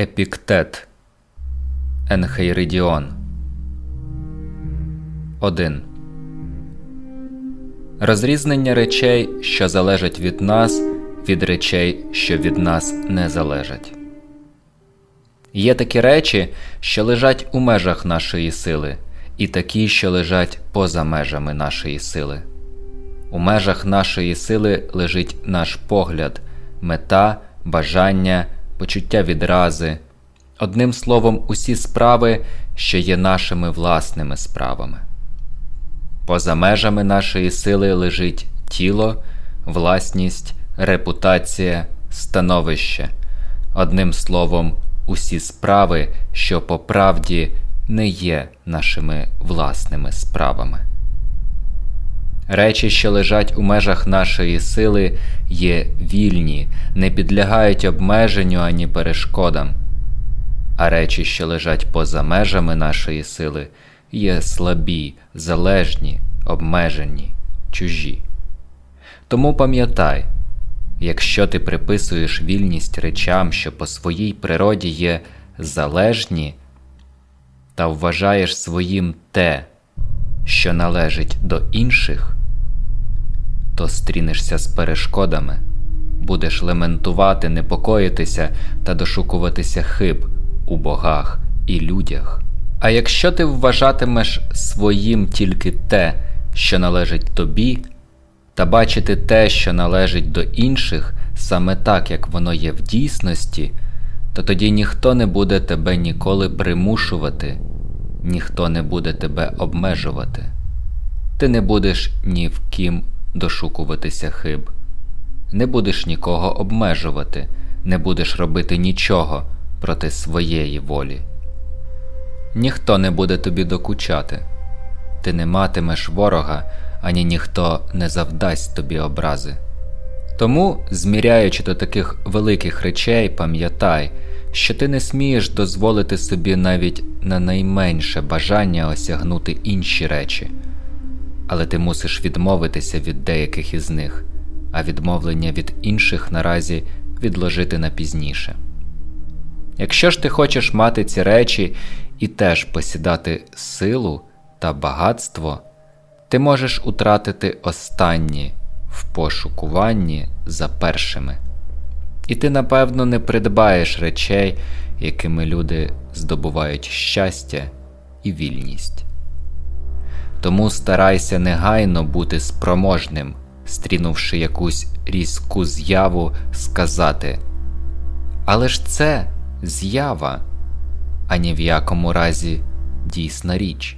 Епіктет Енхейридіон 1. Розрізнення речей, що залежать від нас, від речей, що від нас не залежать. Є такі речі, що лежать у межах нашої сили, і такі, що лежать поза межами нашої сили. У межах нашої сили лежить наш погляд, мета, бажання почуття відрази, одним словом, усі справи, що є нашими власними справами. Поза межами нашої сили лежить тіло, власність, репутація, становище, одним словом, усі справи, що по правді не є нашими власними справами. Речі, що лежать у межах нашої сили, є вільні, не підлягають обмеженню ані перешкодам, а речі, що лежать поза межами нашої сили, є слабі, залежні, обмежені, чужі. Тому пам'ятай, якщо ти приписуєш вільність речам, що по своїй природі є залежні, та вважаєш своїм те, що належить до інших то стрінешся з перешкодами, будеш лементувати, непокоїтися та дошукуватися хиб у богах і людях. А якщо ти вважатимеш своїм тільки те, що належить тобі, та бачити те, що належить до інших, саме так, як воно є в дійсності, то тоді ніхто не буде тебе ніколи примушувати, ніхто не буде тебе обмежувати, ти не будеш ні в ким дошукуватися хиб. Не будеш нікого обмежувати, не будеш робити нічого проти своєї волі. Ніхто не буде тобі докучати, ти не матимеш ворога, ані ніхто не завдасть тобі образи. Тому, зміряючи до таких великих речей, пам'ятай, що ти не смієш дозволити собі навіть на найменше бажання осягнути інші речі але ти мусиш відмовитися від деяких із них, а відмовлення від інших наразі відложити на пізніше. Якщо ж ти хочеш мати ці речі і теж посідати силу та багатство, ти можеш утратити останні в пошукуванні за першими. І ти, напевно, не придбаєш речей, якими люди здобувають щастя і вільність. Тому старайся негайно бути спроможним, стрінувши якусь різку з'яву, сказати Але ж це з'ява, а ні в якому разі дійсна річ.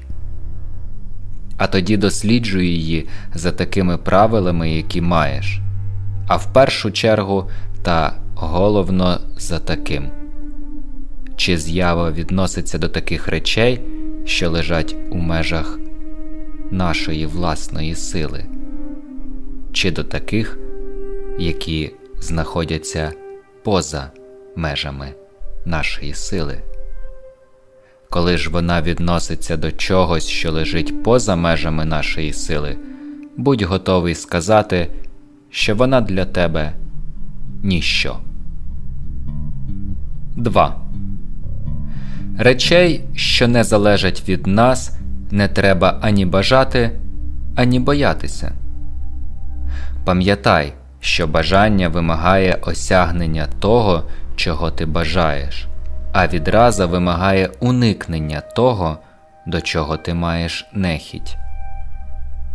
А тоді досліджуй її за такими правилами, які маєш, а в першу чергу та головно за таким. Чи з'ява відноситься до таких речей, що лежать у межах нашої власної сили, чи до таких, які знаходяться поза межами нашої сили. Коли ж вона відноситься до чогось, що лежить поза межами нашої сили, будь готовий сказати, що вона для тебе ніщо. 2. Речей, що не залежать від нас, не треба ані бажати, ані боятися. Пам'ятай, що бажання вимагає осягнення того, чого ти бажаєш, а відраза вимагає уникнення того, до чого ти маєш нехідь.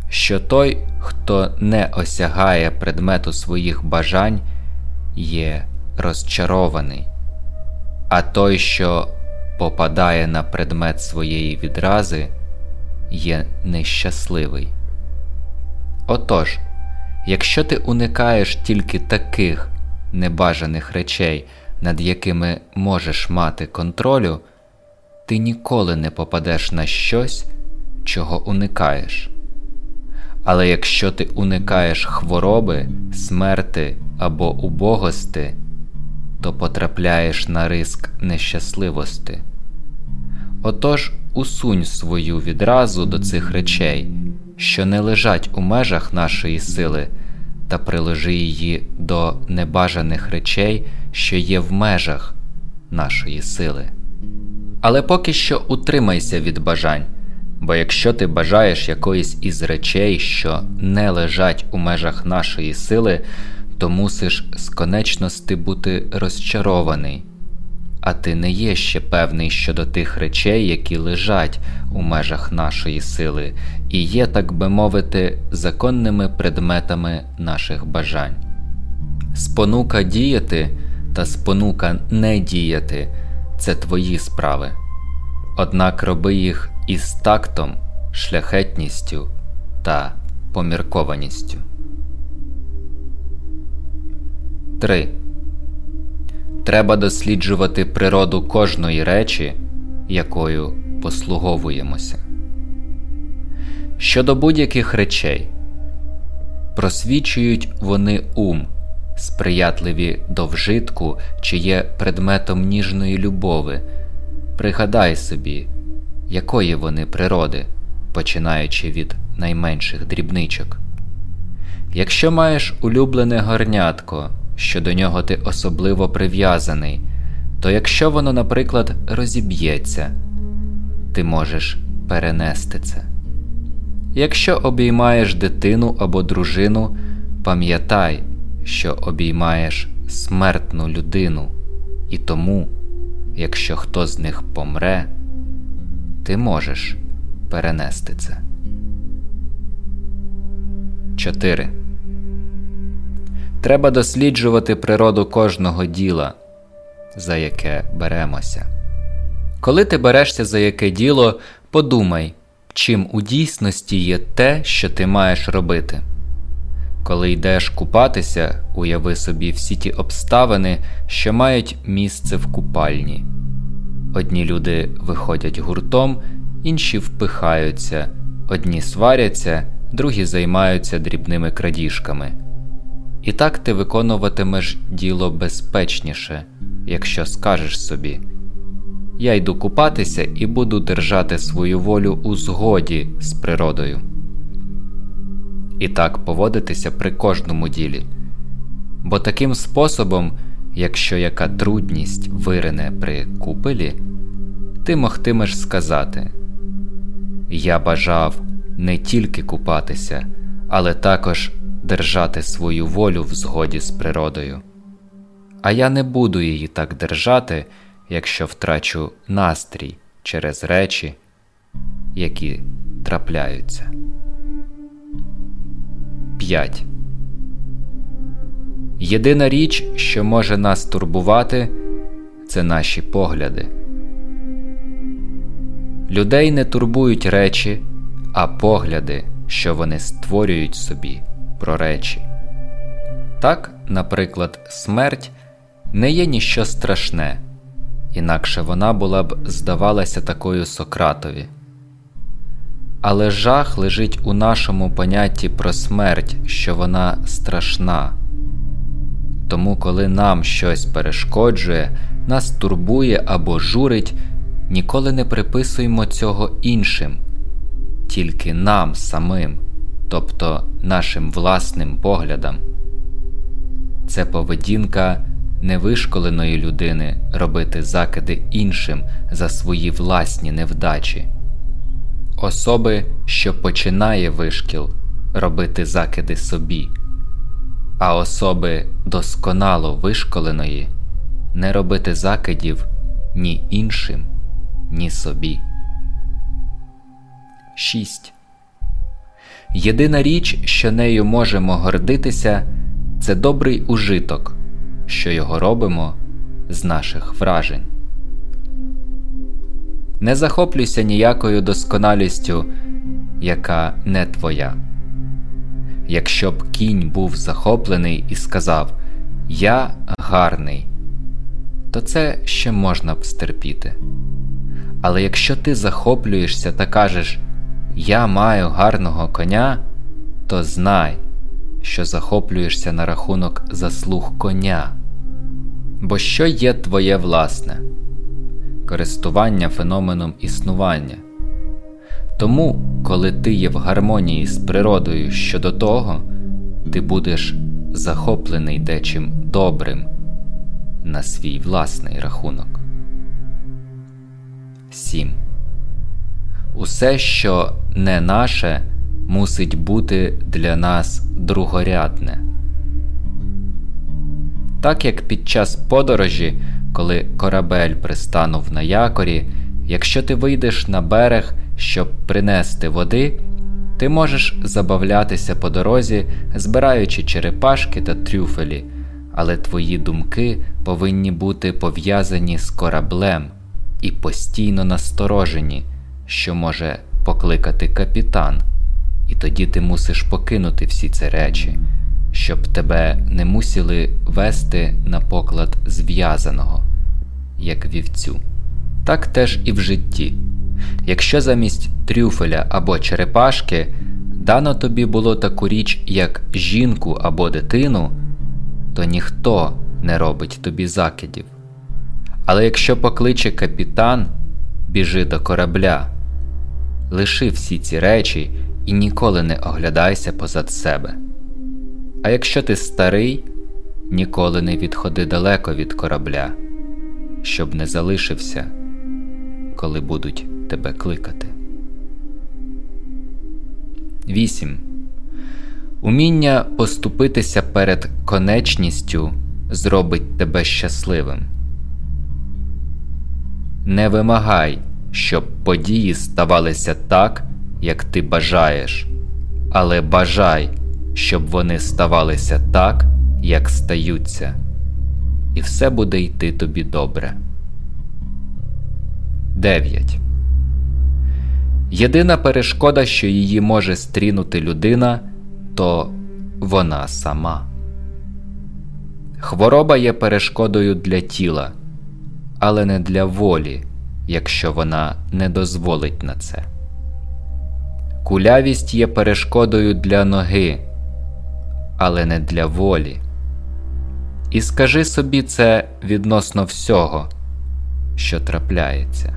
Що той, хто не осягає предмету своїх бажань, є розчарований, а той, що попадає на предмет своєї відрази, є нещасливий. Отож, якщо ти уникаєш тільки таких небажаних речей, над якими можеш мати контролю, ти ніколи не попадеш на щось, чого уникаєш. Але якщо ти уникаєш хвороби, смерти або убогости, то потрапляєш на риск нещасливості. Отож, усунь свою відразу до цих речей, що не лежать у межах нашої сили, та приложи її до небажаних речей, що є в межах, нашої сили. Але поки що утримайся від бажань, бо якщо ти бажаєш якоїсь із речей, що не лежать у межах нашої сили, то мусиш з конечності бути розчарований, а ти не є ще певний щодо тих речей, які лежать у межах нашої сили, і є, так би мовити, законними предметами наших бажань. Спонука діяти та спонука не діяти це твої справи, однак роби їх із тактом, шляхетністю та поміркованістю. 3. Треба досліджувати природу кожної речі, якою послуговуємося. Щодо будь-яких речей, просвічують вони ум, сприятливі до вжитку, чи є предметом ніжної любови. Пригадай собі, якої вони природи, починаючи від найменших дрібничок. Якщо маєш улюблене горнятко, що до нього ти особливо прив'язаний, то якщо воно, наприклад, розіб'ється, ти можеш перенести це. Якщо обіймаєш дитину або дружину, пам'ятай, що обіймаєш смертну людину, і тому, якщо хто з них помре, ти можеш перенести це. 4. Треба досліджувати природу кожного діла, за яке беремося. Коли ти берешся за яке діло, подумай, чим у дійсності є те, що ти маєш робити. Коли йдеш купатися, уяви собі всі ті обставини, що мають місце в купальні. Одні люди виходять гуртом, інші впихаються, одні сваряться, другі займаються дрібними крадіжками. І так ти виконуватимеш діло безпечніше, якщо скажеш собі Я йду купатися і буду держати свою волю у згоді з природою. І так поводитися при кожному ділі. Бо таким способом, якщо яка трудність вирине при купелі, ти могтимеш сказати Я бажав не тільки купатися, але також держати свою волю в згоді з природою. А я не буду її так держати, якщо втрачу настрій через речі, які трапляються. 5. Єдина річ, що може нас турбувати, це наші погляди. Людей не турбують речі, а погляди, що вони створюють собі про речі. Так, наприклад, смерть не є ніщо страшне, інакше вона була б здавалася такою Сократові. Але жах лежить у нашому понятті про смерть, що вона страшна. Тому, коли нам щось перешкоджує, нас турбує або журить, ніколи не приписуємо цього іншим, тільки нам самим, тобто нашим власним поглядам. Це поведінка невишколеної людини робити закиди іншим за свої власні невдачі особи, що починає вишкіл робити закиди собі, а особи досконало вишколеної не робити закидів ні іншим, ні собі. 6. Єдина річ, що нею можемо гордитися, це добрий ужиток, що його робимо з наших вражень. Не захоплюйся ніякою досконалістю, яка не твоя. Якщо б кінь був захоплений і сказав Я гарний, то це ще можна б стерпіти. Але якщо ти захоплюєшся та кажеш Я маю гарного коня, то знай, що захоплюєшся на рахунок заслуг коня. Бо що є твоє власне? користування феноменом існування. Тому, коли ти є в гармонії з природою щодо того, ти будеш захоплений дечим добрим на свій власний рахунок. 7. Усе, що не наше, мусить бути для нас другорядне. Так як під час подорожі, коли корабель пристанув на якорі, якщо ти вийдеш на берег, щоб принести води, ти можеш забавлятися по дорозі, збираючи черепашки та трюфелі, але твої думки повинні бути пов'язані з кораблем і постійно насторожені, що може покликати капітан, і тоді ти мусиш покинути всі ці речі, щоб тебе не мусили вести на поклад зв'язаного, як вівцю. Так теж і в житті. Якщо замість трюфеля або черепашки дано тобі було таку річ, як жінку або дитину, то ніхто не робить тобі закидів. Але якщо покличе капітан, біжи до корабля, лиши всі ці речі і ніколи не оглядайся позад себе. А якщо ти старий, ніколи не відходи далеко від корабля, щоб не залишився, коли будуть тебе кликати. 8. Уміння поступитися перед конечністю зробить тебе щасливим. Не вимагай, щоб події ставалися так, як ти бажаєш, але бажай, щоб вони ставалися так, як стаються, і все буде йти тобі добре. 9. Єдина перешкода, що її може стрінути людина, то вона сама. Хвороба є перешкодою для тіла, але не для волі, якщо вона не дозволить на це. Кулявість є перешкодою для ноги, але не для волі. І скажи собі це відносно всього, що трапляється.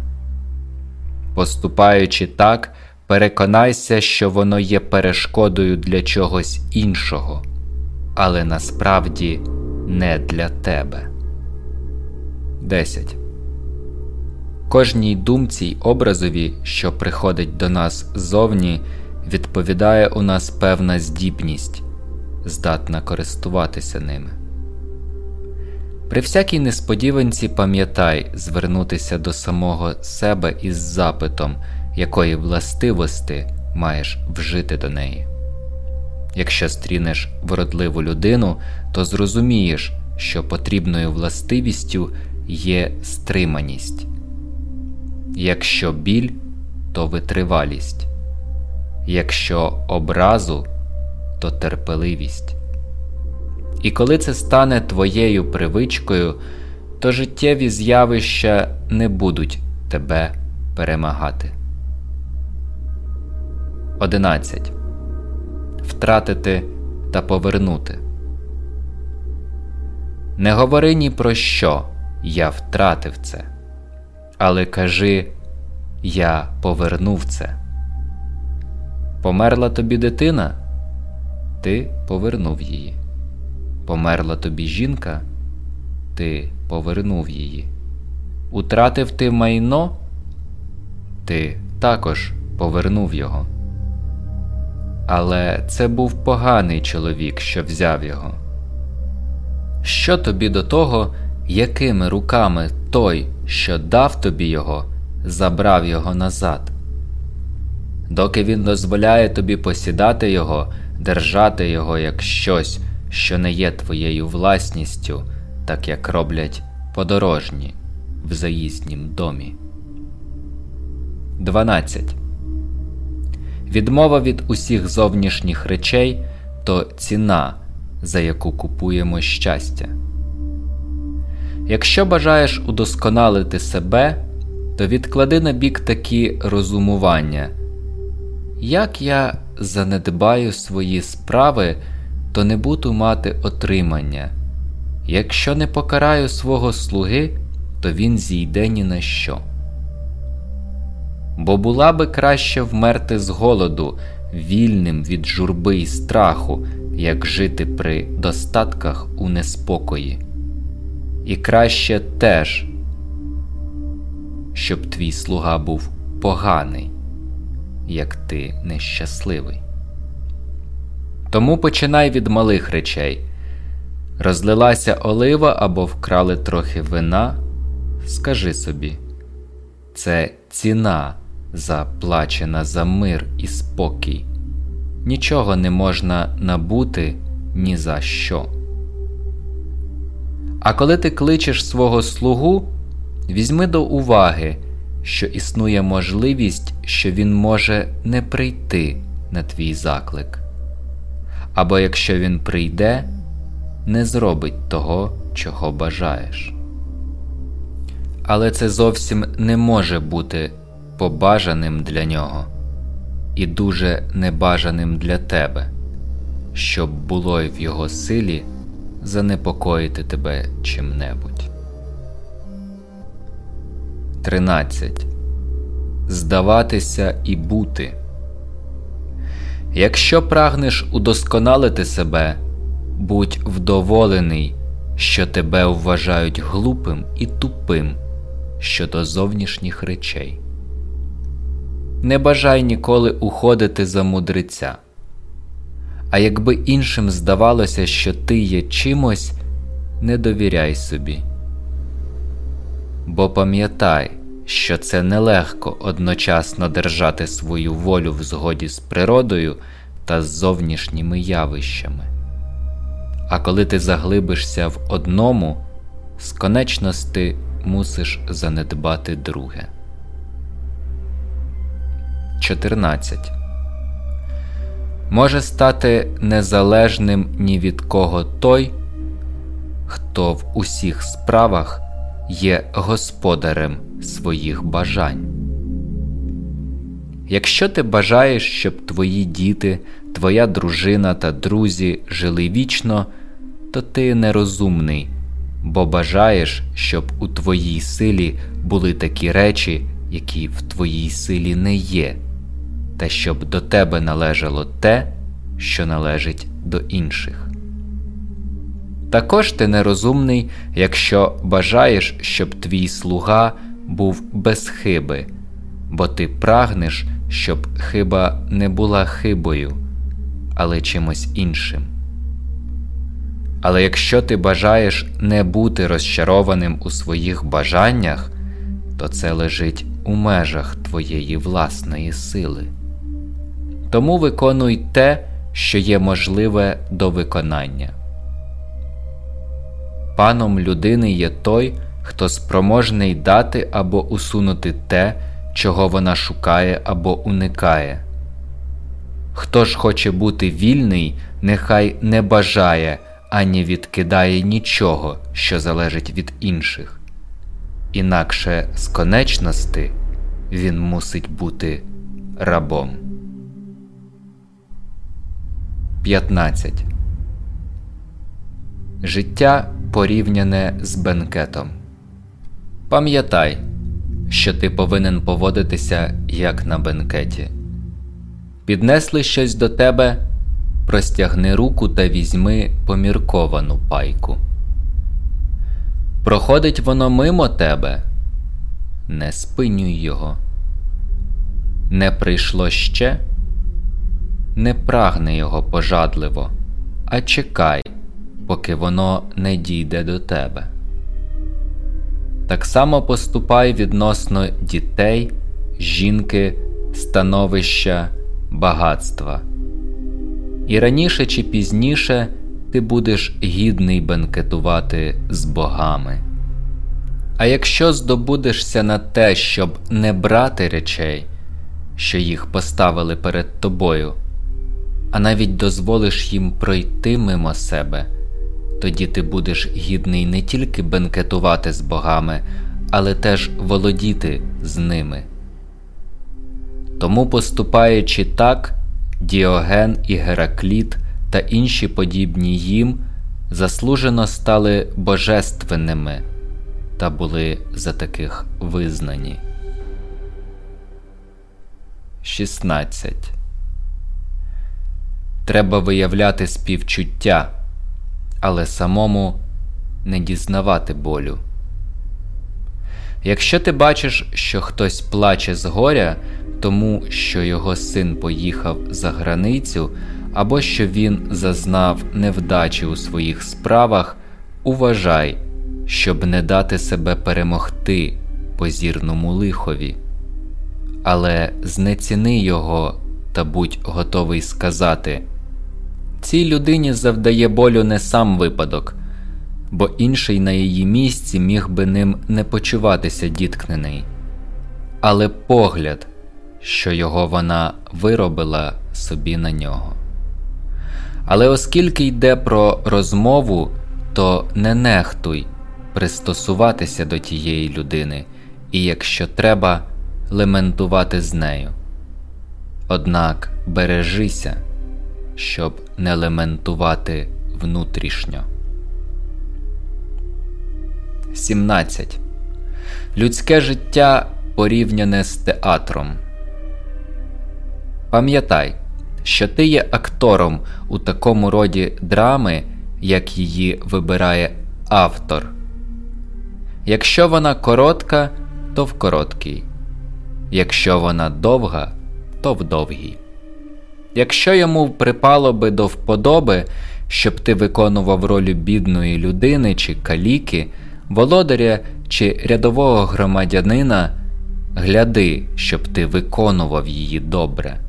Поступаючи так, переконайся, що воно є перешкодою для чогось іншого, але насправді не для тебе. 10. Кожній думці й образові, що приходить до нас ззовні, відповідає у нас певна здібність, здатна користуватися ними. При всякій несподіванці пам'ятай звернутися до самого себе із запитом, якої властивості маєш вжити до неї. Якщо стрінеш вродливу людину, то зрозумієш, що потрібною властивістю є стриманість. Якщо біль, то витривалість, якщо образу, то терпеливість. І коли це стане твоєю привичкою, то життєві з'явища не будуть тебе перемагати. 11. Втратити та повернути. Не говори ні про що я втратив це, але кажи Я повернув це. Померла тобі дитина, ти повернув її. Померла тобі жінка, ти повернув її. Утратив ти майно, ти також повернув його. Але це був поганий чоловік, що взяв його. Що тобі до того, якими руками той, що дав тобі його, забрав його назад? Доки він дозволяє тобі посідати його, держати його як щось що не є твоєю власністю, так як роблять подорожні в заїзнім домі. 12. Відмова від усіх зовнішніх речей то ціна, за яку купуємо щастя. Якщо бажаєш удосконалити себе, то відклади на бік такі розумування. Як я занедбаю свої справи то не буду мати отримання. Якщо не покараю свого слуги, то він зійде ні на що. Бо була би краще вмерти з голоду, вільним від журби й страху, як жити при достатках у неспокої. І краще теж, щоб твій слуга був поганий, як ти нещасливий. Тому починай від малих речей. Розлилася олива або вкрали трохи вина. Скажи собі, це ціна заплачена за мир і спокій. Нічого не можна набути ні за що. А коли ти кличеш свого слугу, візьми до уваги, що існує можливість, що він може не прийти на твій заклик. Або якщо він прийде, не зробить того, чого бажаєш. Але це зовсім не може бути побажаним для нього і дуже небажаним для тебе, щоб було в його силі занепокоїти тебе чим-небудь. 13. Здаватися і бути. Якщо прагнеш удосконалити себе, будь вдоволений, що тебе вважають глупим і тупим щодо зовнішніх речей. Не бажай ніколи уходити за мудреця. А якби іншим здавалося, що ти є чимось, не довіряй собі. Бо пам'ятай, що це нелегко одночасно держати свою волю в згоді з природою та з зовнішніми явищами. А коли ти заглибишся в одному, з конечності мусиш занедбати друге. 14. Може стати незалежним ні від кого той, хто в усіх справах є господарем своїх бажань. Якщо ти бажаєш, щоб твої діти, твоя дружина та друзі жили вічно, то ти нерозумний, бо бажаєш, щоб у твоїй силі були такі речі, які в твоїй силі не є, та щоб до тебе належало те, що належить до інших. Також ти нерозумний, якщо бажаєш, щоб твій слуга був без хиби, бо ти прагнеш, щоб хиба не була хибою, але чимось іншим. Але якщо ти бажаєш не бути розчарованим у своїх бажаннях, то це лежить у межах твоєї власної сили. Тому виконуй те, що є можливе до виконання. Паном людини є той, хто спроможний дати або усунути те, чого вона шукає або уникає. Хто ж хоче бути вільний, нехай не бажає ані відкидає нічого, що залежить від інших, інакше з конечності він мусить бути рабом. 15. Життя порівняне з бенкетом. Пам'ятай, що ти повинен поводитися як на бенкеті. Піднесли щось до тебе, простягни руку та візьми помірковану пайку. Проходить воно мимо тебе, не спинюй його. Не прийшло ще, не прагни його пожадливо, а чекай, поки воно не дійде до тебе. Так само поступай відносно дітей, жінки, становища, багатства. І раніше чи пізніше ти будеш гідний бенкетувати з богами. А якщо здобудешся на те, щоб не брати речей, що їх поставили перед тобою, а навіть дозволиш їм пройти мимо себе тоді ти будеш гідний не тільки бенкетувати з богами, але теж володіти з ними. Тому, поступаючи так, Діоген і Геракліт та інші подібні їм заслужено стали божественними та були за таких визнані. 16. Треба виявляти співчуття але самому не дізнавати болю. Якщо ти бачиш, що хтось плаче з горя, тому що його син поїхав за границю, або що він зазнав невдачі у своїх справах, уважай, щоб не дати себе перемогти позірному лихові, але знеціни його та будь готовий сказати цій людині завдає болю не сам випадок, бо інший на її місці міг би ним не почуватися діткнений, але погляд, що його вона виробила собі на нього. Але оскільки йде про розмову, то не нехтуй пристосуватися до тієї людини і, якщо треба, лементувати з нею. Однак бережися, щоб не лементувати внутрішньо. 17. Людське життя порівняне з театром. Пам'ятай, що ти є актором у такому роді драми, як її вибирає автор. Якщо вона коротка, то в короткій. Якщо вона довга, то в довгій. Якщо йому припало би до вподоби, щоб ти виконував роль бідної людини чи каліки, володаря чи рядового громадянина, гляди, щоб ти виконував її добре.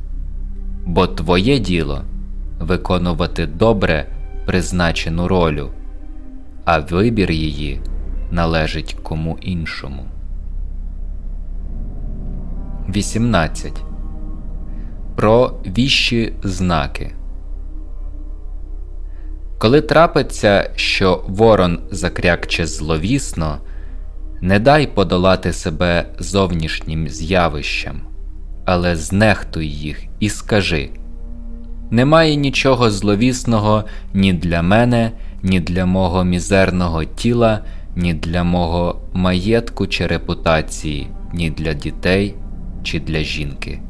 Бо твоє діло виконувати добре призначену ролю, а вибір її належить кому іншому. 18. Про віщі знаки. Коли трапиться, що ворон закрякче зловісно, не дай подолати себе зовнішнім з'явищем, але знехтуй їх і скажи немає нічого зловісного ні для мене, ні для мого мізерного тіла, ні для мого маєтку чи репутації, ні для дітей чи для жінки.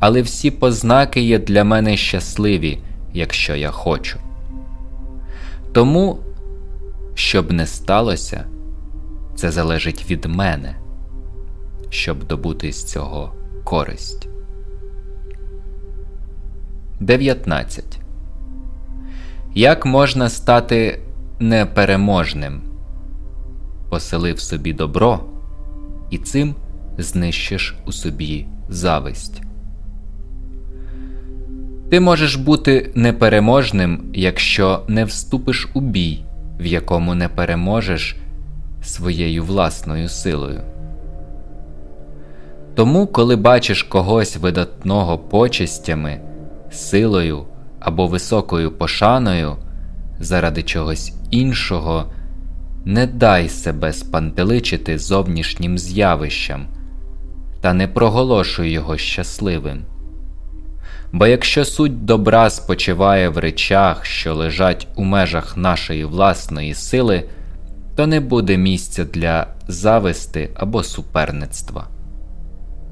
Але всі познаки є для мене щасливі, якщо я хочу. Тому, щоб не сталося, це залежить від мене, щоб добути з цього користь. 19. Як можна стати непереможним? Поселив собі добро, і цим знищиш у собі зависть. Ти можеш бути непереможним, якщо не вступиш у бій, в якому не переможеш своєю власною силою. Тому, коли бачиш когось видатного почестями, силою або високою пошаною заради чогось іншого, не дай себе спантеличити зовнішнім з'явищем та не проголошуй його щасливим. Бо якщо суть добра спочиває в речах, що лежать у межах нашої власної сили, то не буде місця для зависти або суперництва.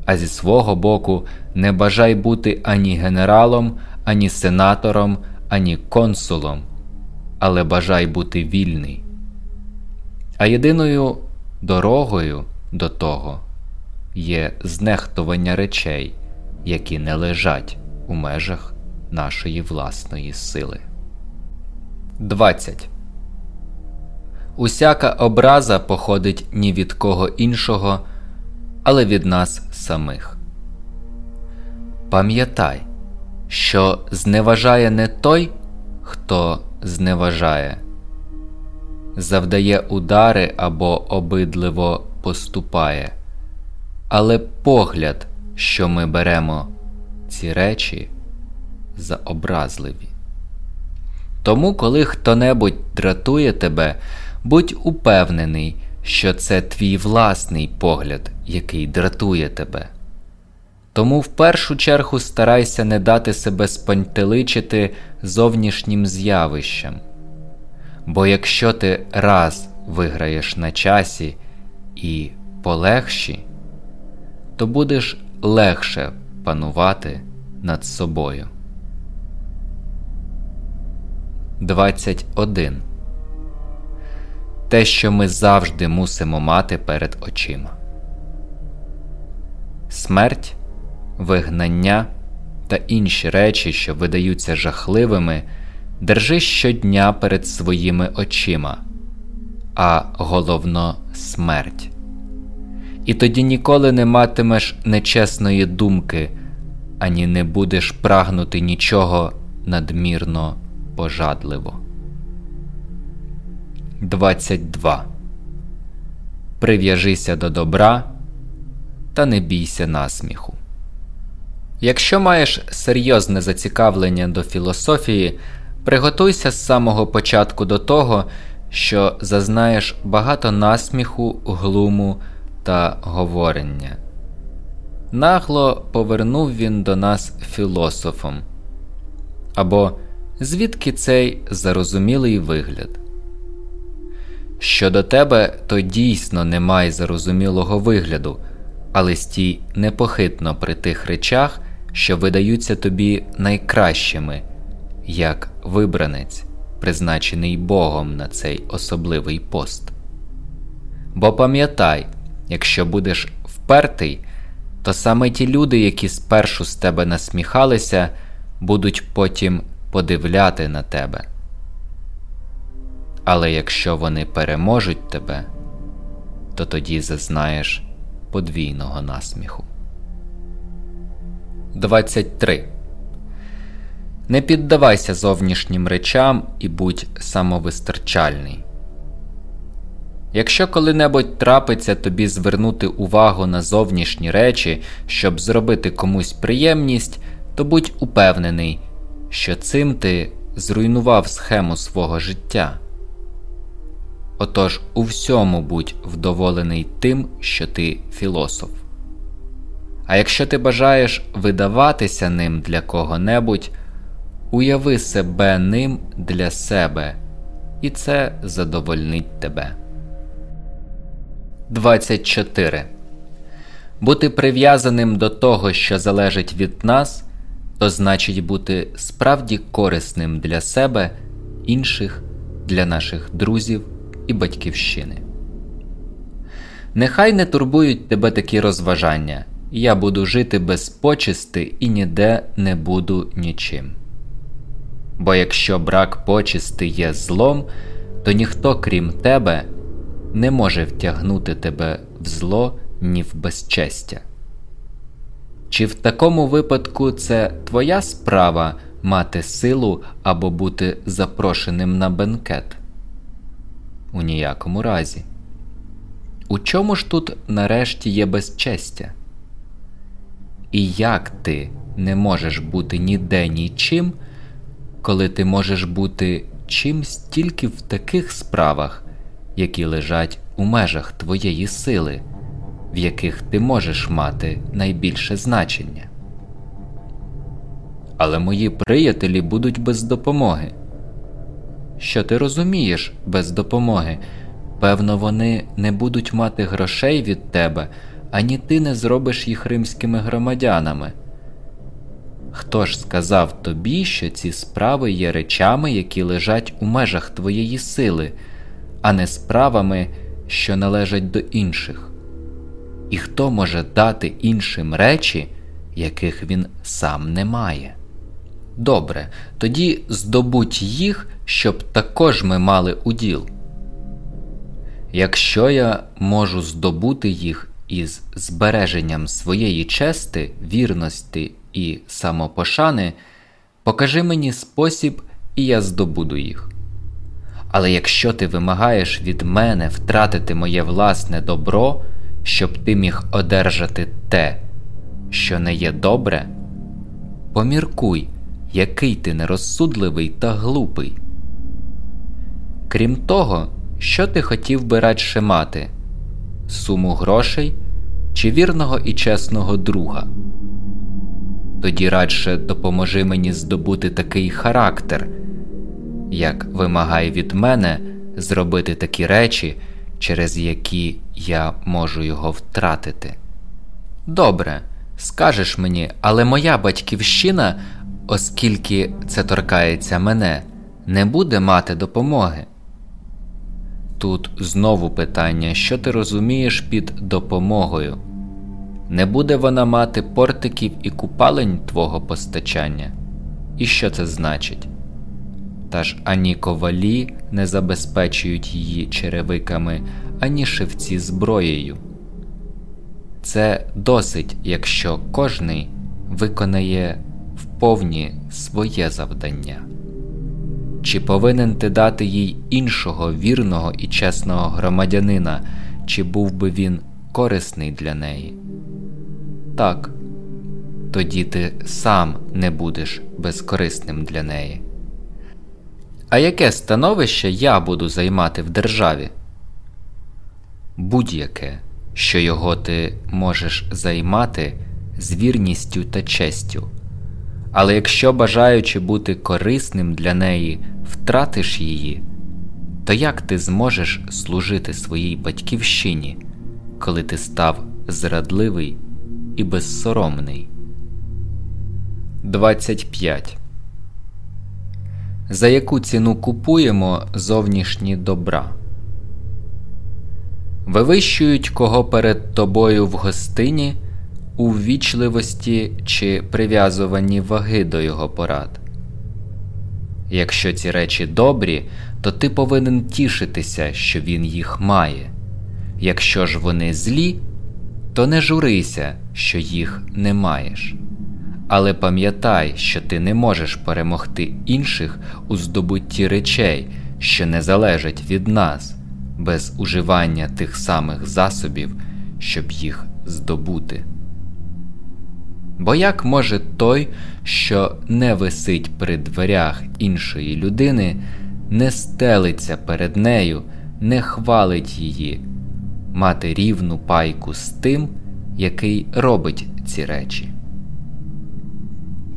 А зі свого боку не бажай бути ані генералом, ані сенатором, ані консулом, але бажай бути вільний. А єдиною дорогою до того є знехтування речей, які не лежать у межах нашої власної сили. 20. Усяка образа походить ні від кого іншого, але від нас самих. Пам'ятай, що зневажає не той, хто зневажає, завдає удари або обидливо поступає, але погляд, що ми беремо ці речі заобразливі. Тому, коли хто небудь дратує тебе, будь упевнений, що це твій власний погляд, який дратує тебе. Тому в першу чергу старайся не дати себе спантеличити зовнішнім з'явищем. Бо якщо ти раз виграєш на часі і полегші, то будеш легше панувати над собою. 21. те, що ми завжди мусимо мати перед очима. Смерть, вигнання та інші речі, що видаються жахливими, держи щодня перед своїми очима, а головно смерть. І тоді ніколи не матимеш нечесної думки, ані не будеш прагнути нічого надмірно пожадливо. 22. Прив'яжися до добра та не бійся насміху. Якщо маєш серйозне зацікавлення до філософії, приготуйся з самого початку до того, що зазнаєш багато насміху, глуму та говорення. Нагло повернув він до нас філософом. Або звідки цей зарозумілий вигляд? Щодо тебе, то дійсно немає зарозумілого вигляду, але стій непохитно при тих речах, що видаються тобі найкращими, як вибранець, призначений Богом на цей особливий пост. Бо пам'ятай, якщо будеш впертий, то саме ті люди, які спершу з тебе насміхалися, будуть потім подивляти на тебе. Але якщо вони переможуть тебе, то тоді зазнаєш подвійного насміху. 23. Не піддавайся зовнішнім речам і будь самовистачальний. Якщо коли-небудь трапиться тобі звернути увагу на зовнішні речі, щоб зробити комусь приємність, то будь упевнений, що цим ти зруйнував схему свого життя. Отож у всьому будь вдоволений тим, що ти філософ. А якщо ти бажаєш видаватися ним для кого-небудь, уяви себе ним для себе, і це задовольнить тебе. 24. Бути прив'язаним до того, що залежить від нас, то значить бути справді корисним для себе, інших, для наших друзів і батьківщини. Нехай не турбують тебе такі розважання, я буду жити без почисти і ніде не буду нічим. Бо якщо брак почисти є злом, то ніхто, крім тебе, не може втягнути тебе в зло ні в безчестя. Чи в такому випадку це твоя справа мати силу або бути запрошеним на бенкет? У ніякому разі. У чому ж тут нарешті є безчестя? І як ти не можеш бути ніде нічим, коли ти можеш бути чимсь тільки в таких справах, які лежать у межах твоєї сили, в яких ти можеш мати найбільше значення? Але мої приятелі будуть без допомоги. Що ти розумієш без допомоги? Певно, вони не будуть мати грошей від тебе, ані ти не зробиш їх римськими громадянами. Хто ж сказав тобі, що ці справи є речами, які лежать у межах твоєї сили, а не справами, що належать до інших? І хто може дати іншим речі, яких він сам не має? Добре, тоді здобудь їх, щоб також ми мали уділ. Якщо я можу здобути їх із збереженням своєї чести, вірності і самопошани, покажи мені спосіб, і я здобуду їх. Але якщо ти вимагаєш від мене втратити моє власне добро, щоб ти міг одержати те, що не є добре, поміркуй, який ти нерозсудливий та глупий. Крім того, що ти хотів би радше мати суму грошей чи вірного і чесного друга? Тоді радше допоможи мені здобути такий характер, як вимагай від мене зробити такі речі, через які я можу його втратити. Добре, скажеш мені, але моя батьківщина, оскільки це торкається мене, не буде мати допомоги. Тут знову питання, що ти розумієш під допомогою? Не буде вона мати портиків і купалень твого постачання? І що це значить? Та ж ані ковалі не забезпечують її черевиками, ані шивці зброєю. Це досить, якщо кожний виконає вповні своє завдання. Чи повинен ти дати їй іншого вірного і чесного громадянина, чи був би він корисний для неї? Так, тоді ти сам не будеш безкорисним для неї. А яке становище я буду займати в державі? Будь-яке, що його ти можеш займати з вірністю та честю. Але якщо бажаючи бути корисним для неї, втратиш її, то як ти зможеш служити своїй батьківщині, коли ти став зрадливий і безсоромний? 25. За яку ціну купуємо зовнішні добра? Вивищують кого перед тобою в гостині у ввічливості чи прив'язуванні ваги до його порад. Якщо ці речі добрі, то ти повинен тішитися, що він їх має. Якщо ж вони злі, то не журися, що їх не маєш. Але пам'ятай, що ти не можеш перемогти інших у здобутті речей, що не залежать від нас, без уживання тих самих засобів, щоб їх здобути. Бо як може той, що не висить при дверях іншої людини, не стелиться перед нею, не хвалить її, мати рівну пайку з тим, який робить ці речі?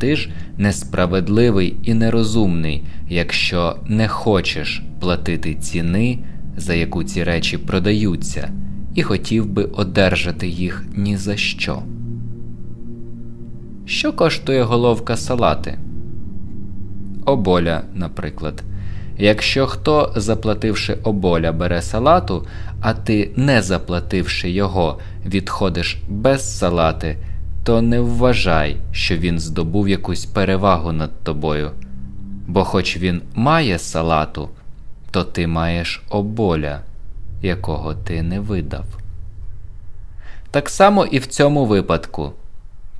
Ти ж несправедливий і нерозумний, якщо не хочеш платити ціни, за яку ці речі продаються, і хотів би одержати їх ні за що. Що коштує головка салати? Оболя, наприклад. Якщо хто, заплативши оболя, бере салату, а ти, не заплативши його, відходиш без салати, то не вважай, що він здобув якусь перевагу над тобою. Бо хоч він має салату, то ти маєш оболя, якого ти не видав. Так само і в цьому випадку.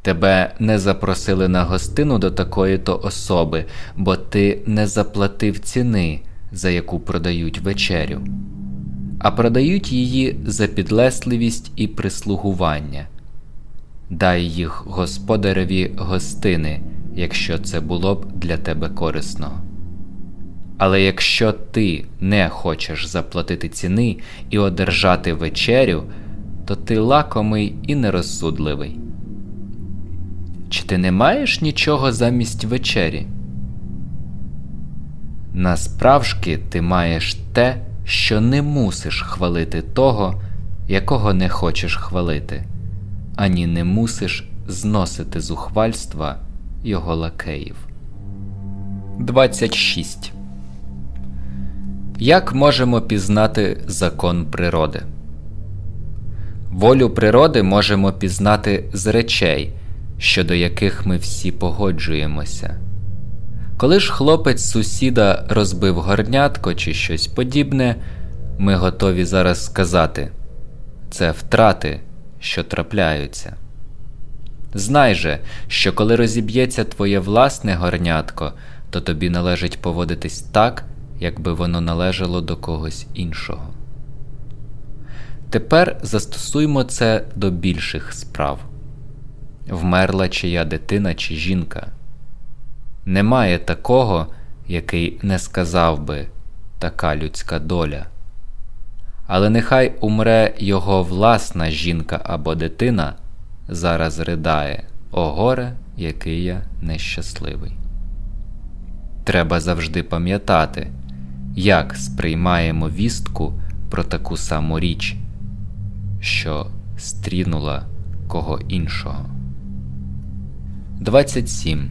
Тебе не запросили на гостину до такої то особи, бо ти не заплатив ціни, за яку продають вечерю, а продають її за підлесливість і прислугування. Дай їх господареві гостини, якщо це було б для тебе корисно. Але якщо ти не хочеш заплатити ціни і одержати вечерю, то ти лакомий і нерозсудливий. Чи ти не маєш нічого замість вечері? Насправжки ти маєш те, що не мусиш хвалити того, якого не хочеш хвалити, ані не мусиш зносити зухвальства його лакеїв. 26. Як можемо пізнати закон природи? Волю природи можемо пізнати з речей щодо яких ми всі погоджуємося. Коли ж хлопець сусіда розбив горнятко чи щось подібне, ми готові зараз сказати це втрати, що трапляються. Знай же, що коли розіб'ється твоє власне горнятко, то тобі належить поводитись так, якби воно належало до когось іншого. Тепер застосуймо це до більших справ вмерла чия дитина чи жінка. Немає такого, який не сказав би така людська доля. Але нехай умре його власна жінка або дитина, зараз ридає, о горе, який я нещасливий. Треба завжди пам'ятати, як сприймаємо вістку про таку саму річ, що стрінула кого іншого. 27.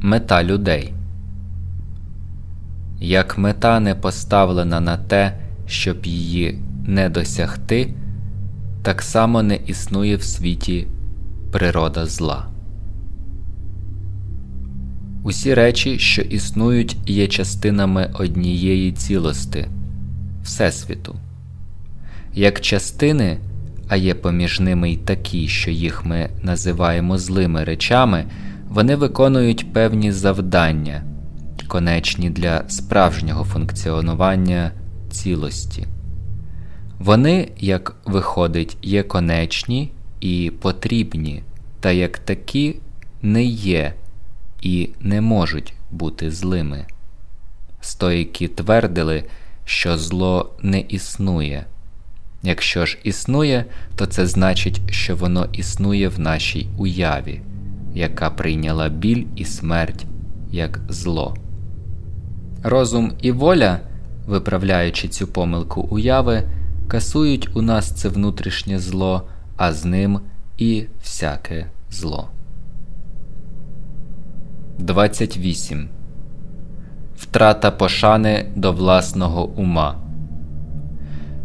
Мета людей. Як мета не поставлена на те, щоб її не досягти, так само не існує в світі природа зла. Усі речі, що існують, є частинами однієї цілости Всесвіту. Як частини, а є поміж ними й такі, що їх ми називаємо злими речами, вони виконують певні завдання, конечні для справжнього функціонування цілості. Вони, як виходить, є конечні і потрібні, та як такі не є і не можуть бути злими. Стоїки твердили, що зло не існує. Якщо ж існує, то це значить, що воно існує в нашій уяві, яка прийняла біль і смерть як зло. Розум і воля, виправляючи цю помилку уяви, касують у нас це внутрішнє зло, а з ним і всяке зло. 28. Втрата пошани до власного ума.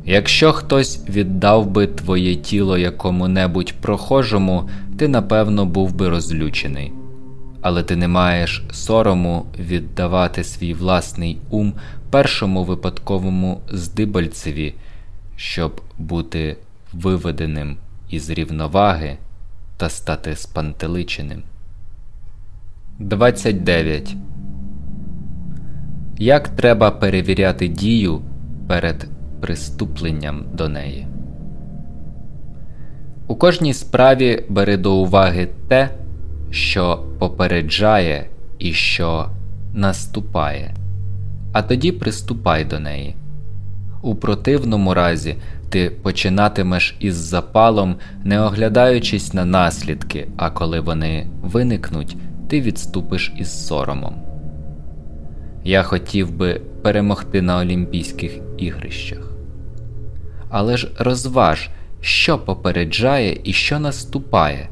Якщо хтось віддав би твоє тіло якому-небудь прохожому, ти напевно був би розлючений. Але ти не маєш сорому віддавати свій власний ум першому випадковому здибальцеві, щоб бути виведеним із рівноваги та стати спантеличеним. 29. Як треба перевіряти дію перед приступленням до неї? У кожній справі бери до уваги те, що попереджає і що наступає, а тоді приступай до неї. У противному разі ти починатимеш із запалом, не оглядаючись на наслідки, а коли вони виникнуть ти відступиш із соромом. Я хотів би перемогти на Олімпійських ігрищах. Але ж розваж, що попереджає і що наступає,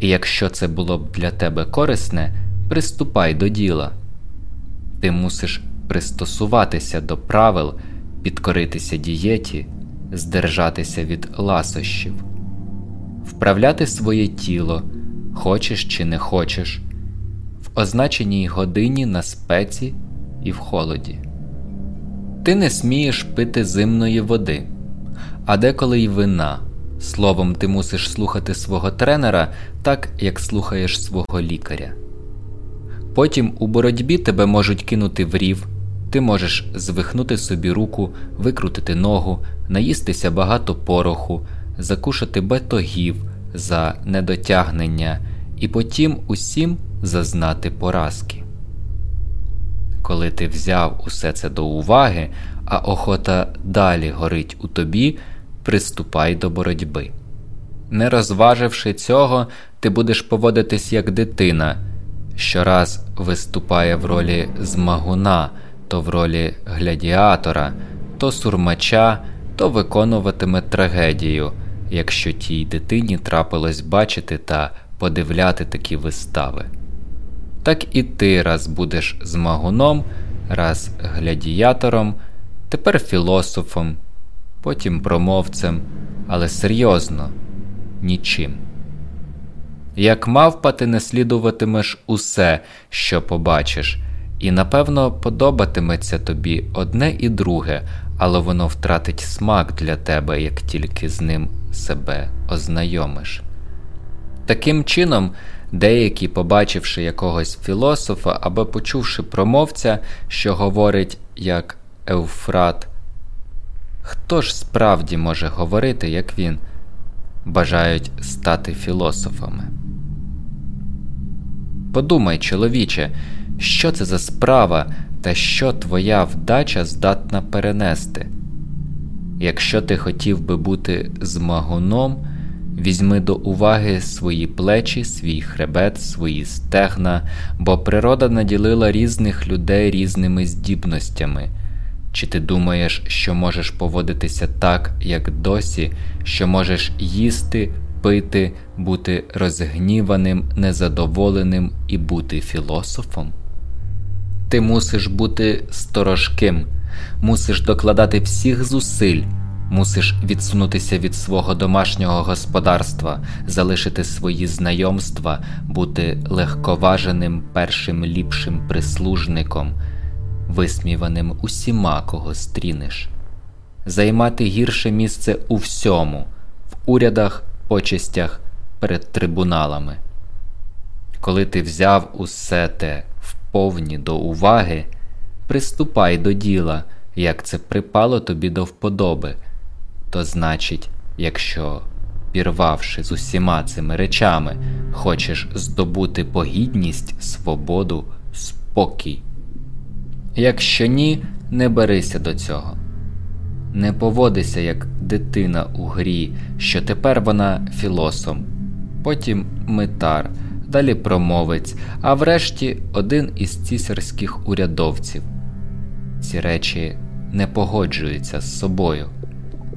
і якщо це було б для тебе корисне, приступай до діла. Ти мусиш пристосуватися до правил, підкоритися дієті, здержатися від ласощів, вправляти своє тіло, хочеш чи не хочеш, в означеній годині на спеці і в холоді. Ти не смієш пити зимної води, а деколи й вина. Словом, ти мусиш слухати свого тренера так, як слухаєш свого лікаря. Потім у боротьбі тебе можуть кинути в рів, ти можеш звихнути собі руку, викрутити ногу, наїстися багато пороху, закушати бетогів за недотягнення, і потім усім зазнати поразки. Коли ти взяв усе це до уваги, а охота далі горить у тобі, приступай до боротьби. Не розваживши цього, ти будеш поводитись як дитина, щораз виступає в ролі змагуна, то в ролі глядіатора, то сурмача, то виконуватиме трагедію, якщо тій дитині трапилось бачити та подивляти такі вистави так і ти раз будеш змагуном, раз глядіятором, тепер філософом, потім промовцем, але серйозно нічим. Як мавпа, ти не слідуватимеш усе, що побачиш, і напевно подобатиметься тобі одне і друге, але воно втратить смак для тебе, як тільки з ним себе ознайомиш. Таким чином, Деякі, побачивши якогось філософа або почувши промовця, що говорить як Евфрат, хто ж справді може говорити, як він, бажають стати філософами. Подумай, чоловіче, що це за справа та що твоя вдача здатна перенести? Якщо ти хотів би бути змагуном, Візьми до уваги свої плечі, свій хребет, свої стегна, бо природа наділила різних людей різними здібностями. Чи ти думаєш, що можеш поводитися так, як досі, що можеш їсти, пити, бути розгніваним, незадоволеним і бути філософом? Ти мусиш бути сторожким, мусиш докладати всіх зусиль, мусиш відсунутися від свого домашнього господарства, залишити свої знайомства, бути легковаженим першим ліпшим прислужником, висміваним усіма, кого стрінеш, займати гірше місце у всьому, в урядах, почестях, перед трибуналами. Коли ти взяв усе те вповні до уваги, приступай до діла, як це припало тобі до вподоби, то значить, якщо, пірвавши з усіма цими речами, хочеш здобути погідність, свободу, спокій. Якщо ні, не берися до цього. Не поводися як дитина у грі, що тепер вона філосом, потім митар далі промовець, а врешті один із цісарських урядовців. Ці речі не погоджуються з собою.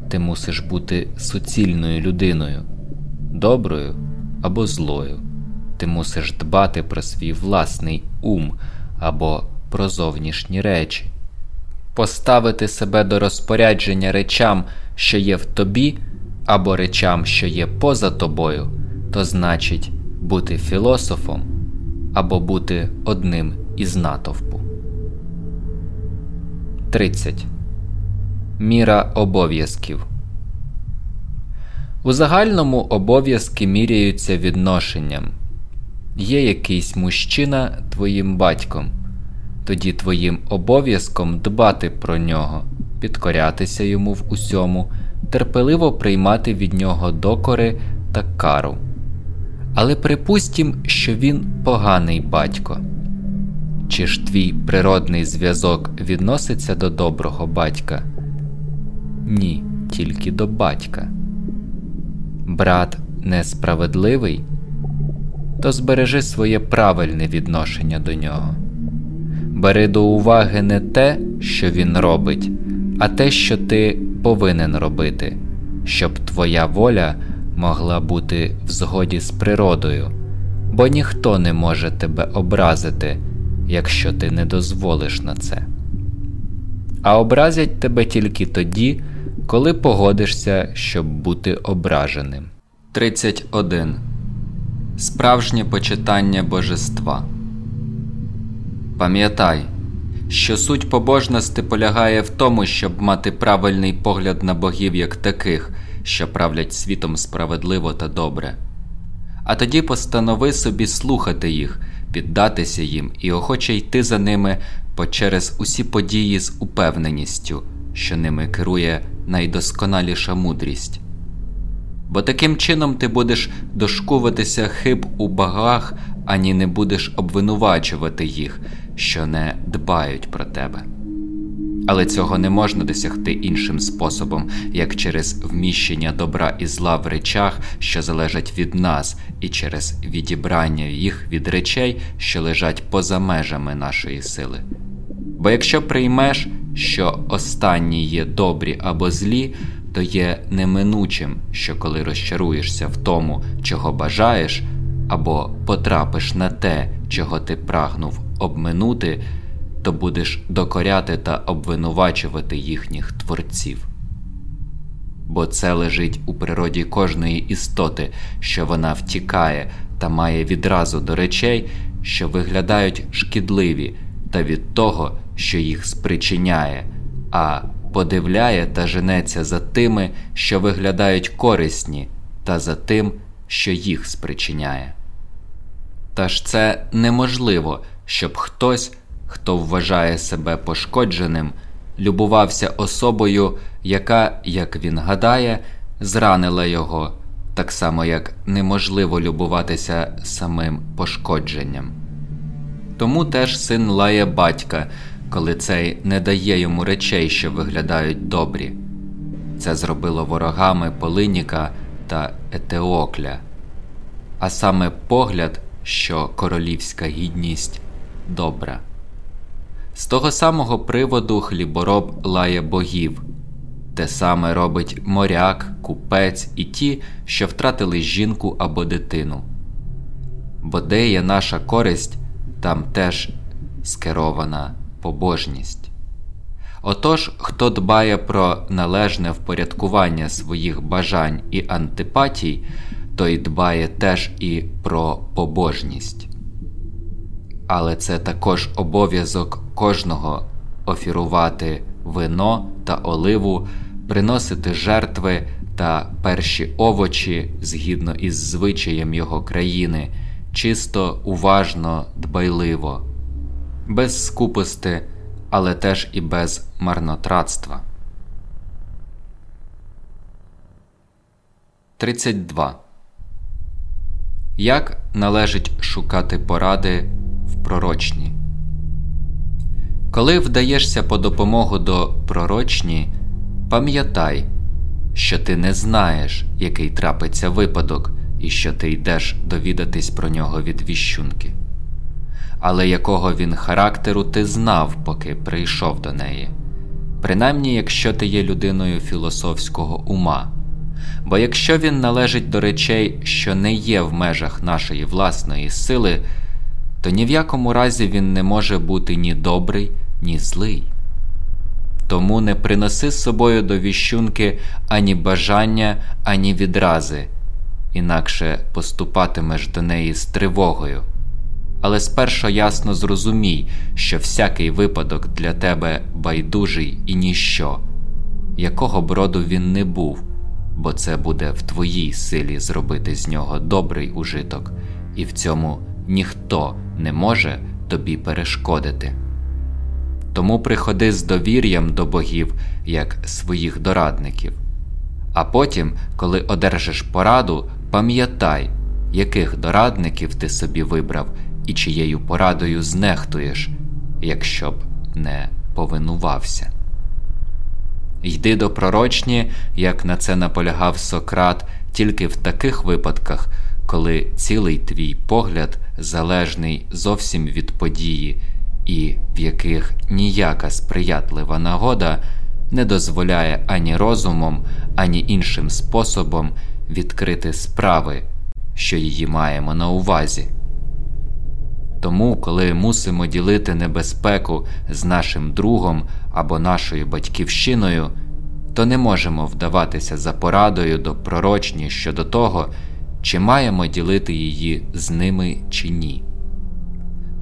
Ти мусиш бути суцільною людиною, доброю або злою. Ти мусиш дбати про свій власний ум або про зовнішні речі, поставити себе до розпорядження речам, що є в тобі, або речам, що є поза тобою, то значить бути філософом або бути одним із натовпу. 30. Міра обов'язків У загальному обов'язки міряються відношенням. Є якийсь мужчина твоїм батьком, тоді твоїм обов'язком дбати про нього, підкорятися йому в усьому, терпеливо приймати від нього докори та кару. Але припустім, що він поганий батько. Чи ж твій природний зв'язок відноситься до доброго батька? Ні, тільки до батька. Брат несправедливий, то збережи своє правильне відношення до нього. Бери до уваги не те, що він робить, а те, що ти повинен робити, щоб твоя воля могла бути в згоді з природою, бо ніхто не може тебе образити, якщо ти не дозволиш на це. А образять тебе тільки тоді, коли погодишся, щоб бути ображеним. 31. Справжнє почитання божества. Пам'ятай, що суть побожності полягає в тому, щоб мати правильний погляд на богів як таких, що правлять світом справедливо та добре. А тоді постанови собі слухати їх, піддатися їм і охоче йти за ними по через усі події з упевненістю, що ними керує найдосконаліша мудрість. Бо таким чином ти будеш дошкуватися хиб у багах, ані не будеш обвинувачувати їх, що не дбають про тебе. Але цього не можна досягти іншим способом, як через вміщення добра і зла в речах, що залежать від нас, і через відібрання їх від речей, що лежать поза межами нашої сили. Бо якщо приймеш, що останні є добрі або злі, то є неминучим, що коли розчаруєшся в тому, чого бажаєш, або потрапиш на те, чого ти прагнув обминути то будеш докоряти та обвинувачувати їхніх творців. Бо це лежить у природі кожної істоти, що вона втікає та має відразу до речей, що виглядають шкідливі, та від того, що їх спричиняє, а подивляє та женеться за тими, що виглядають корисні, та за тим, що їх спричиняє. Та ж це неможливо, щоб хтось хто вважає себе пошкодженим, любувався особою, яка, як він гадає, зранила його, так само як неможливо любуватися самим пошкодженням. Тому теж син лає батька, коли цей не дає йому речей, що виглядають добрі. Це зробило ворогами Полиніка та Етеокля, а саме погляд, що королівська гідність добра. З того самого приводу хлібороб лає богів, те саме робить моряк, купець і ті, що втратили жінку або дитину. Бо де є наша користь, там теж скерована побожність. Отож, хто дбає про належне впорядкування своїх бажань і антипатій, той дбає теж і про побожність. Але це також обов'язок кожного офірувати вино та оливу, приносити жертви та перші овочі згідно із звичаєм його країни, чисто, уважно, дбайливо, без скупости, але теж і без марнотратства. 32. Як належить шукати поради пророчні? Коли вдаєшся по допомогу до пророчні, пам'ятай, що ти не знаєш, який трапиться випадок, і що ти йдеш довідатись про нього від віщунки. Але якого він характеру ти знав, поки прийшов до неї, принаймні якщо ти є людиною філософського ума. Бо якщо він належить до речей, що не є в межах нашої власної сили, то ні в якому разі він не може бути ні добрий, ні злий. Тому не приноси з собою до віщунки ані бажання, ані відрази, інакше поступатимеш до неї з тривогою. Але спершу ясно зрозумій, що всякий випадок для тебе байдужий і ніщо, якого б роду він не був, бо це буде в твоїй силі зробити з нього добрий ужиток, і в цьому ніхто не може тобі перешкодити. Тому приходи з довір'ям до богів як своїх дорадників. А потім, коли одержиш пораду, пам'ятай, яких дорадників ти собі вибрав і чиєю порадою знехтуєш, якщо б не повинувався. Йди до пророчні, як на це наполягав Сократ, тільки в таких випадках, коли цілий твій погляд залежний зовсім від події, і в яких ніяка сприятлива нагода не дозволяє ані розумом, ані іншим способом відкрити справи, що її маємо на увазі. Тому, коли мусимо ділити небезпеку з нашим другом або нашою батьківщиною, то не можемо вдаватися за порадою до пророчні щодо того, чи маємо ділити її з ними чи ні.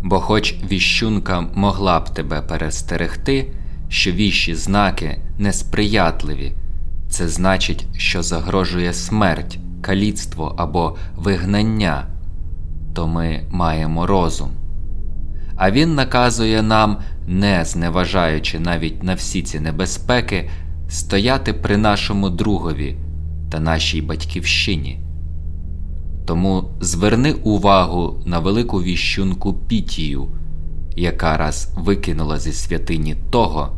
Бо, хоч віщунка могла б тебе перестерегти, що віщі знаки несприятливі, це значить, що загрожує смерть, каліцтво або вигнання, то ми маємо розум. А він наказує нам, не зневажаючи навіть на всі ці небезпеки, стояти при нашому другові та нашій батьківщині. Тому зверни увагу на велику віщунку Пітію, яка раз викинула зі святині того,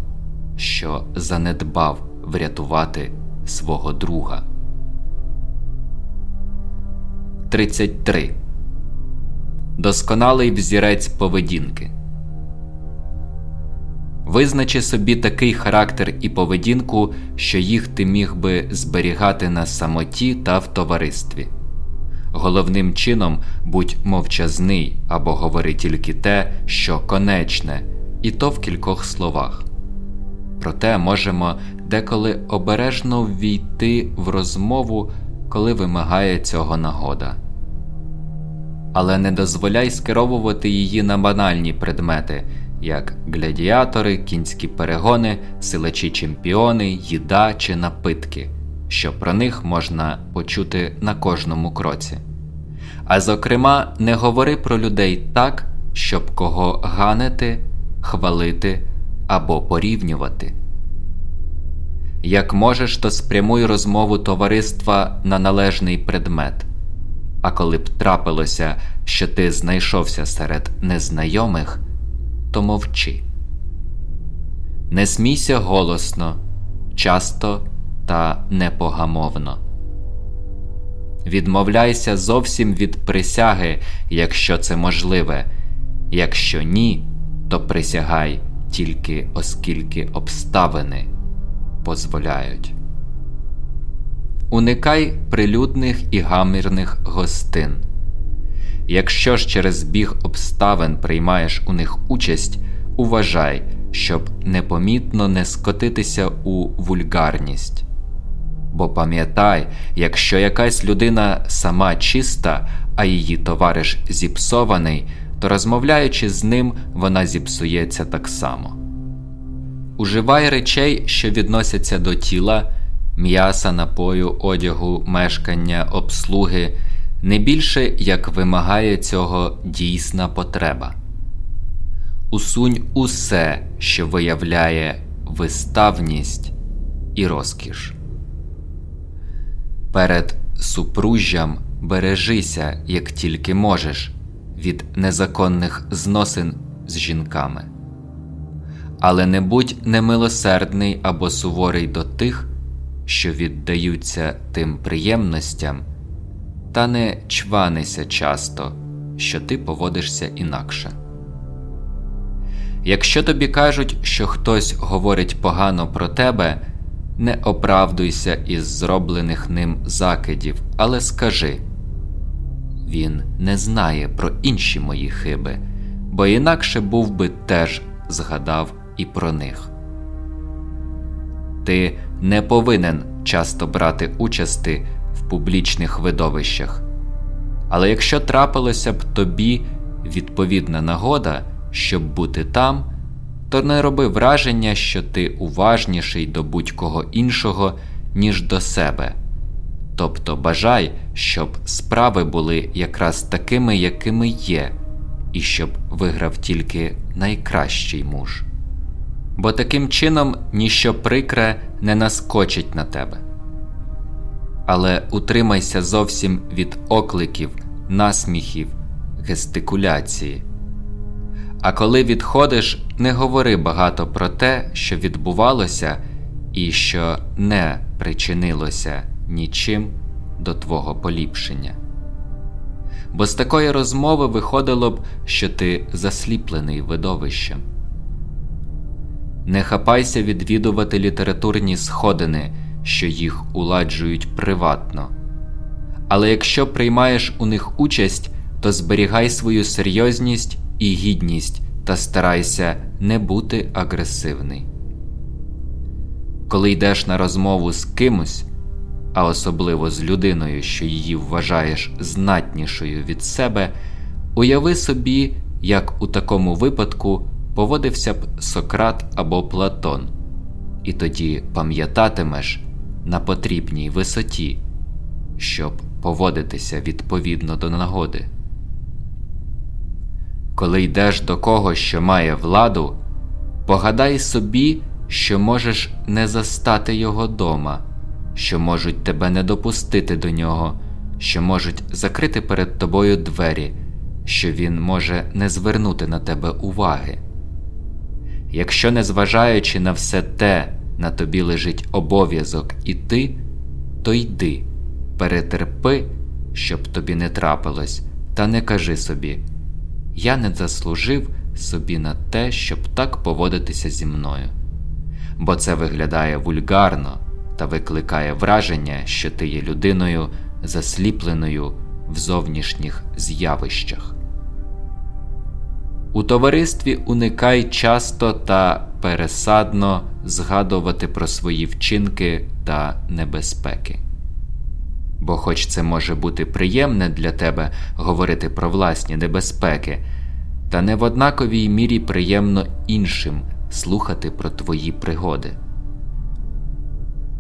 що занедбав врятувати свого друга. 33. Досконалий взірець поведінки. Визначи собі такий характер і поведінку, що їх ти міг би зберігати на самоті та в товаристві. Головним чином будь мовчазний або говори тільки те, що конечне, і то в кількох словах. Проте можемо деколи обережно ввійти в розмову, коли вимагає цього нагода. Але не дозволяй скеровувати її на банальні предмети, як гладіатори, кінські перегони, силачі чемпіони, їда чи напитки що про них можна почути на кожному кроці. А зокрема, не говори про людей так, щоб кого ганити, хвалити або порівнювати. Як можеш, то спрямуй розмову товариства на належний предмет. А коли б трапилося, що ти знайшовся серед незнайомих, то мовчи. Не смійся голосно, часто та непогамовно. Відмовляйся зовсім від присяги, якщо це можливе, якщо ні, то присягай тільки оскільки обставини дозволяють. Уникай прилюдних і гамірних гостин. Якщо ж через біг обставин приймаєш у них участь, уважай, щоб непомітно не скотитися у вульгарність. Бо пам'ятай, якщо якась людина сама чиста, а її товариш зіпсований, то розмовляючи з ним, вона зіпсується так само. Уживай речей, що відносяться до тіла, м'яса, напою, одягу, мешкання, обслуги, не більше як вимагає цього дійсна потреба. Усунь усе, що виявляє виставність і розкіш. Перед супружжям бережися, як тільки можеш, від незаконних зносин з жінками. Але не будь немилосердний або суворий до тих, що віддаються тим приємностям, та не чванися часто, що ти поводишся інакше. Якщо тобі кажуть, що хтось говорить погано про тебе, не оправдуйся із зроблених ним закидів, але скажи він не знає про інші мої хиби, бо інакше був би теж згадав і про них. Ти не повинен часто брати участи в публічних видовищах, але якщо трапилося б тобі відповідна нагода, щоб бути там то не роби враження, що ти уважніший до будь-кого іншого, ніж до себе. Тобто бажай, щоб справи були якраз такими, якими є, і щоб виграв тільки найкращий муж. Бо таким чином ніщо прикре не наскочить на тебе. Але утримайся зовсім від окликів, насміхів, гестикуляції. А коли відходиш, не говори багато про те, що відбувалося, і що не причинилося нічим до твого поліпшення. Бо з такої розмови виходило б, що ти засліплений видовищем. Не хапайся відвідувати літературні сходини, що їх уладжують приватно. Але якщо приймаєш у них участь, то зберігай свою серйозність і гідність та старайся не бути агресивний. Коли йдеш на розмову з кимось, а особливо з людиною, що її вважаєш знатнішою від себе, уяви собі, як у такому випадку поводився б Сократ або Платон, і тоді пам'ятатимеш на потрібній висоті, щоб поводитися відповідно до нагоди. Коли йдеш до кого, що має владу, погадай собі, що можеш не застати його дома, що можуть тебе не допустити до нього, що можуть закрити перед тобою двері, що він може не звернути на тебе уваги. Якщо, незважаючи на все те, на тобі лежить обов'язок іти, то йди, перетерпи, щоб тобі не трапилось, та не кажи собі я не заслужив собі на те, щоб так поводитися зі мною, бо це виглядає вульгарно та викликає враження, що ти є людиною, засліпленою в зовнішніх з'явищах. У товаристві уникай часто та пересадно згадувати про свої вчинки та небезпеки. Бо, хоч це може бути приємне для тебе говорити про власні небезпеки, та не в однаковій мірі приємно іншим слухати про твої пригоди.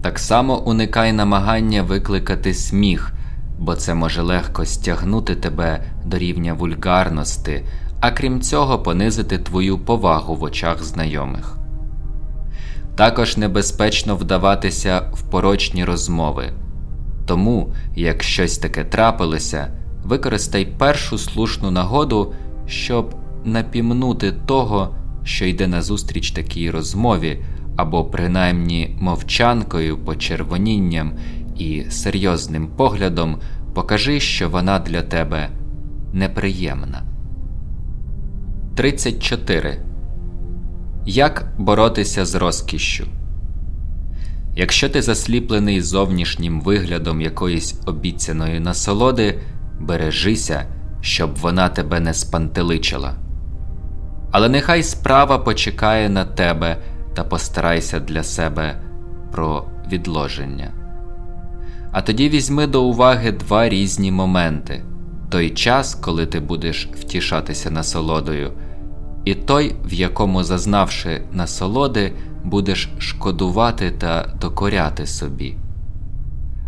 Так само уникай намагання викликати сміх, бо це може легко стягнути тебе до рівня вульгарності, а крім цього, понизити твою повагу в очах знайомих. Також небезпечно вдаватися в порочні розмови. Тому, як щось таке трапилося, використай першу слушну нагоду, щоб напімнути того, що йде назустріч такій розмові, або принаймні мовчанкою, почервонінням і серйозним поглядом покажи, що вона для тебе неприємна. 34. Як боротися з розкішшю Якщо ти засліплений зовнішнім виглядом якоїсь обіцяної насолоди, бережися, щоб вона тебе не спантеличила. Але нехай справа почекає на тебе та постарайся для себе про відложення. А тоді візьми до уваги два різні моменти той час, коли ти будеш втішатися насолодою, і той, в якому, зазнавши насолоди, будеш шкодувати та докоряти собі.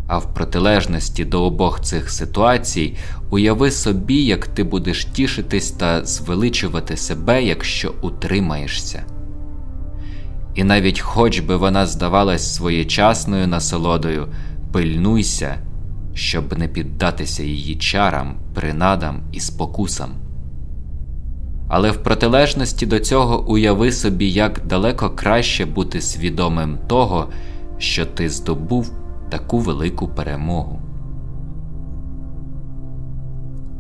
А в протилежності до обох цих ситуацій уяви собі, як ти будеш тішитись та звеличувати себе, якщо утримаєшся. І навіть хоч би вона здавалась своєчасною насолодою, пильнуйся, щоб не піддатися її чарам, принадам і спокусам. Але в протилежності до цього уяви собі, як далеко краще бути свідомим того, що ти здобув таку велику перемогу.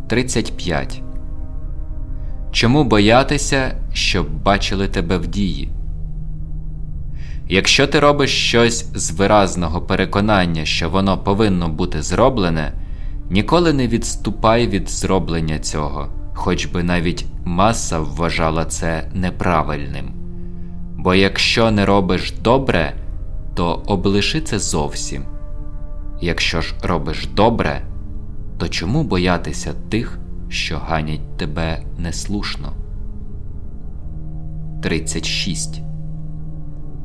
35. Чому боятися, щоб бачили тебе в дії? Якщо ти робиш щось з виразного переконання, що воно повинно бути зроблене, ніколи не відступай від зроблення цього, хоч би навіть маса вважала це неправильним. Бо якщо не робиш добре, то облиши це зовсім. Якщо ж робиш добре, то чому боятися тих, що ганять тебе неслушно? 36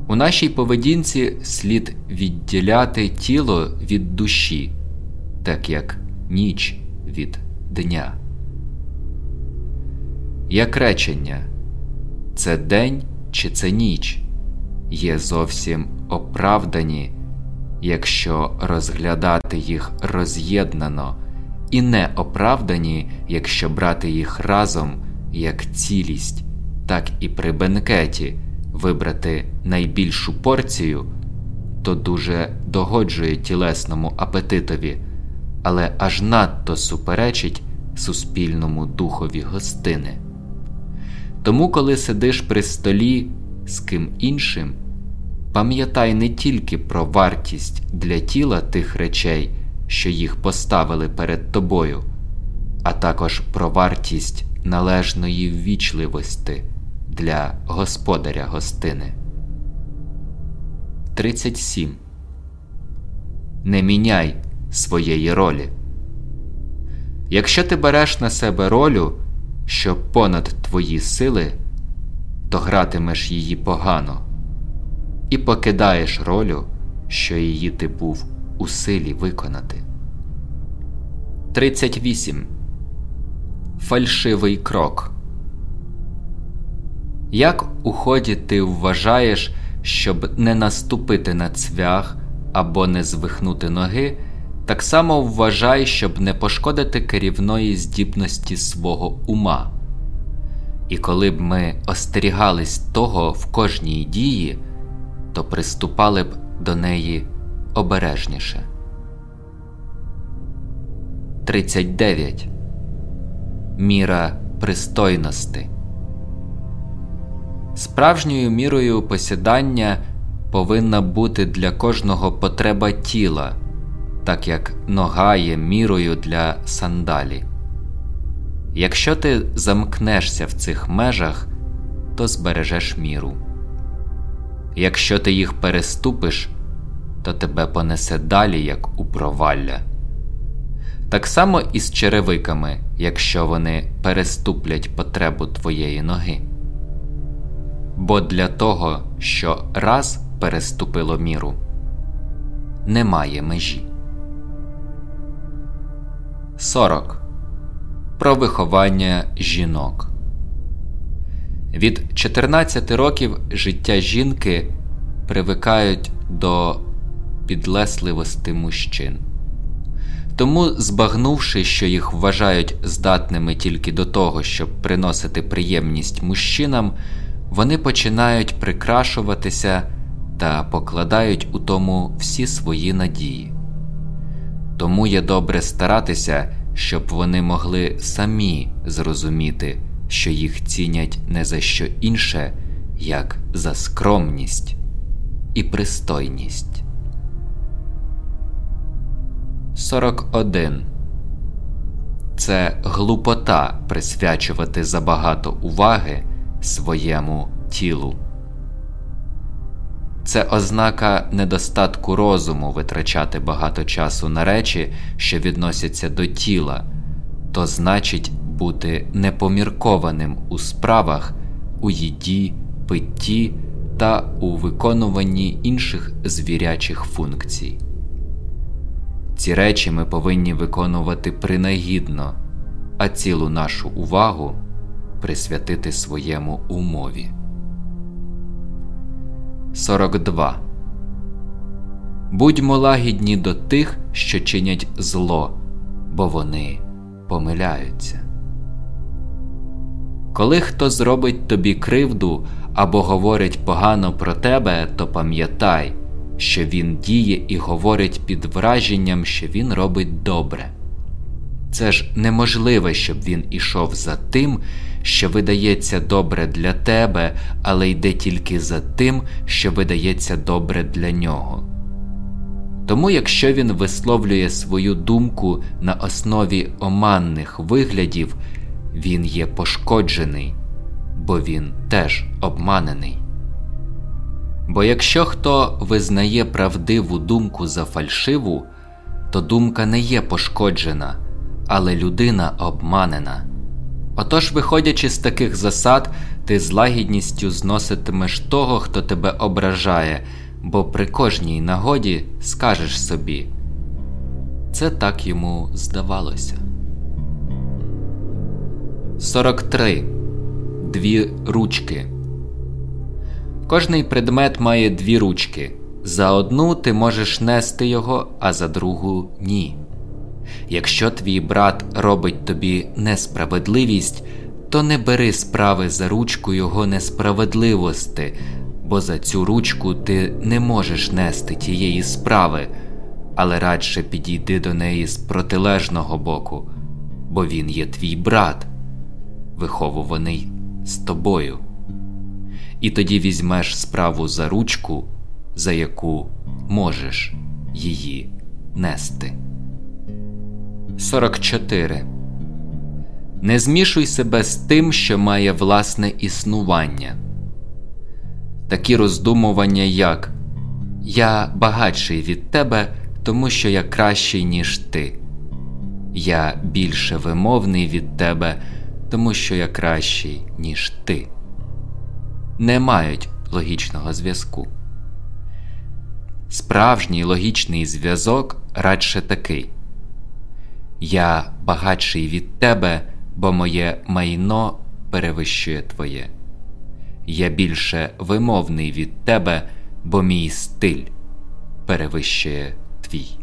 у нашій поведінці слід відділяти тіло від душі, так як ніч від дня. Як речення це день чи це ніч є зовсім оправдані, якщо розглядати їх роз'єднано, і не оправдані, якщо брати їх разом як цілість, так і при бенкеті вибрати найбільшу порцію, то дуже догоджує тілесному апетитові, але аж надто суперечить суспільному духові гостини. Тому, коли сидиш при столі з ким іншим, пам'ятай не тільки про вартість для тіла тих речей, що їх поставили перед тобою, а також про вартість належної ввічливості для господаря гостини. 37. Не міняй своєї ролі. Якщо ти береш на себе ролю, що понад твої сили, то гратимеш її погано і покидаєш ролю, що її ти був у силі виконати. 38. Фальшивий крок. Як у ході ти вважаєш, щоб не наступити на цвях або не звихнути ноги, так само вважай, щоб не пошкодити керівної здібності свого ума. І коли б ми остерігались того в кожній дії, то приступали б до неї обережніше. 39. Міра пристойності Справжньою мірою посідання повинна бути для кожного потреба тіла, так як нога є мірою для сандалі. Якщо ти замкнешся в цих межах, то збережеш міру. Якщо ти їх переступиш, то тебе понесе далі, як у провалля. Так само і з черевиками, якщо вони переступлять потребу твоєї ноги бо для того, що раз переступило міру, немає межі. 40. Про виховання жінок. Від 14 років життя жінки привикають до підлесливості мужчин. Тому, збагнувши, що їх вважають здатними тільки до того, щоб приносити приємність мужчинам, вони починають прикрашуватися та покладають у тому всі свої надії. Тому є добре старатися, щоб вони могли самі зрозуміти, що їх цінять не за що інше, як за скромність і пристойність. 41. Це глупота присвячувати забагато уваги своєму тілу. Це ознака недостатку розуму витрачати багато часу на речі, що відносяться до тіла, то значить бути непоміркованим у справах, у їді, питті та у виконуванні інших звірячих функцій. Ці речі ми повинні виконувати принагідно, а цілу нашу увагу присвятити своєму умові. 42. Будьмо лагідні до тих, що чинять зло, бо вони помиляються. Коли хто зробить тобі кривду або говорить погано про тебе, то пам'ятай, що він діє і говорить під враженням, що він робить добре. Це ж неможливе, щоб він ішов за тим, що видається добре для тебе, але йде тільки за тим, що видається добре для нього. Тому, якщо він висловлює свою думку на основі оманних виглядів, він є пошкоджений, бо він теж обманений. Бо якщо хто визнає правдиву думку за фальшиву, то думка не є пошкоджена, але людина обманена. Отож, виходячи з таких засад, ти з лагідністю зноситимеш того, хто тебе ображає, бо при кожній нагоді скажеш собі. Це так йому здавалося. 43. Дві ручки. Кожний предмет має дві ручки. За одну ти можеш нести його, а за другу ні. Якщо твій брат робить тобі несправедливість, то не бери справи за ручку його несправедливості, бо за цю ручку ти не можеш нести тієї справи, але радше підійди до неї з протилежного боку, бо він є твій брат, виховуваний з тобою. І тоді візьмеш справу за ручку, за яку можеш її нести. 44. Не змішуй себе з тим, що має власне існування. Такі роздумування, як Я багатший від тебе, тому що я кращий, ніж ти. Я більше вимовний від тебе, тому що я кращий, ніж ти. Не мають логічного зв'язку. Справжній логічний зв'язок радше такий. Я багатший від тебе, бо моє майно перевищує твоє. Я більше вимовний від тебе, бо мій стиль перевищує твій.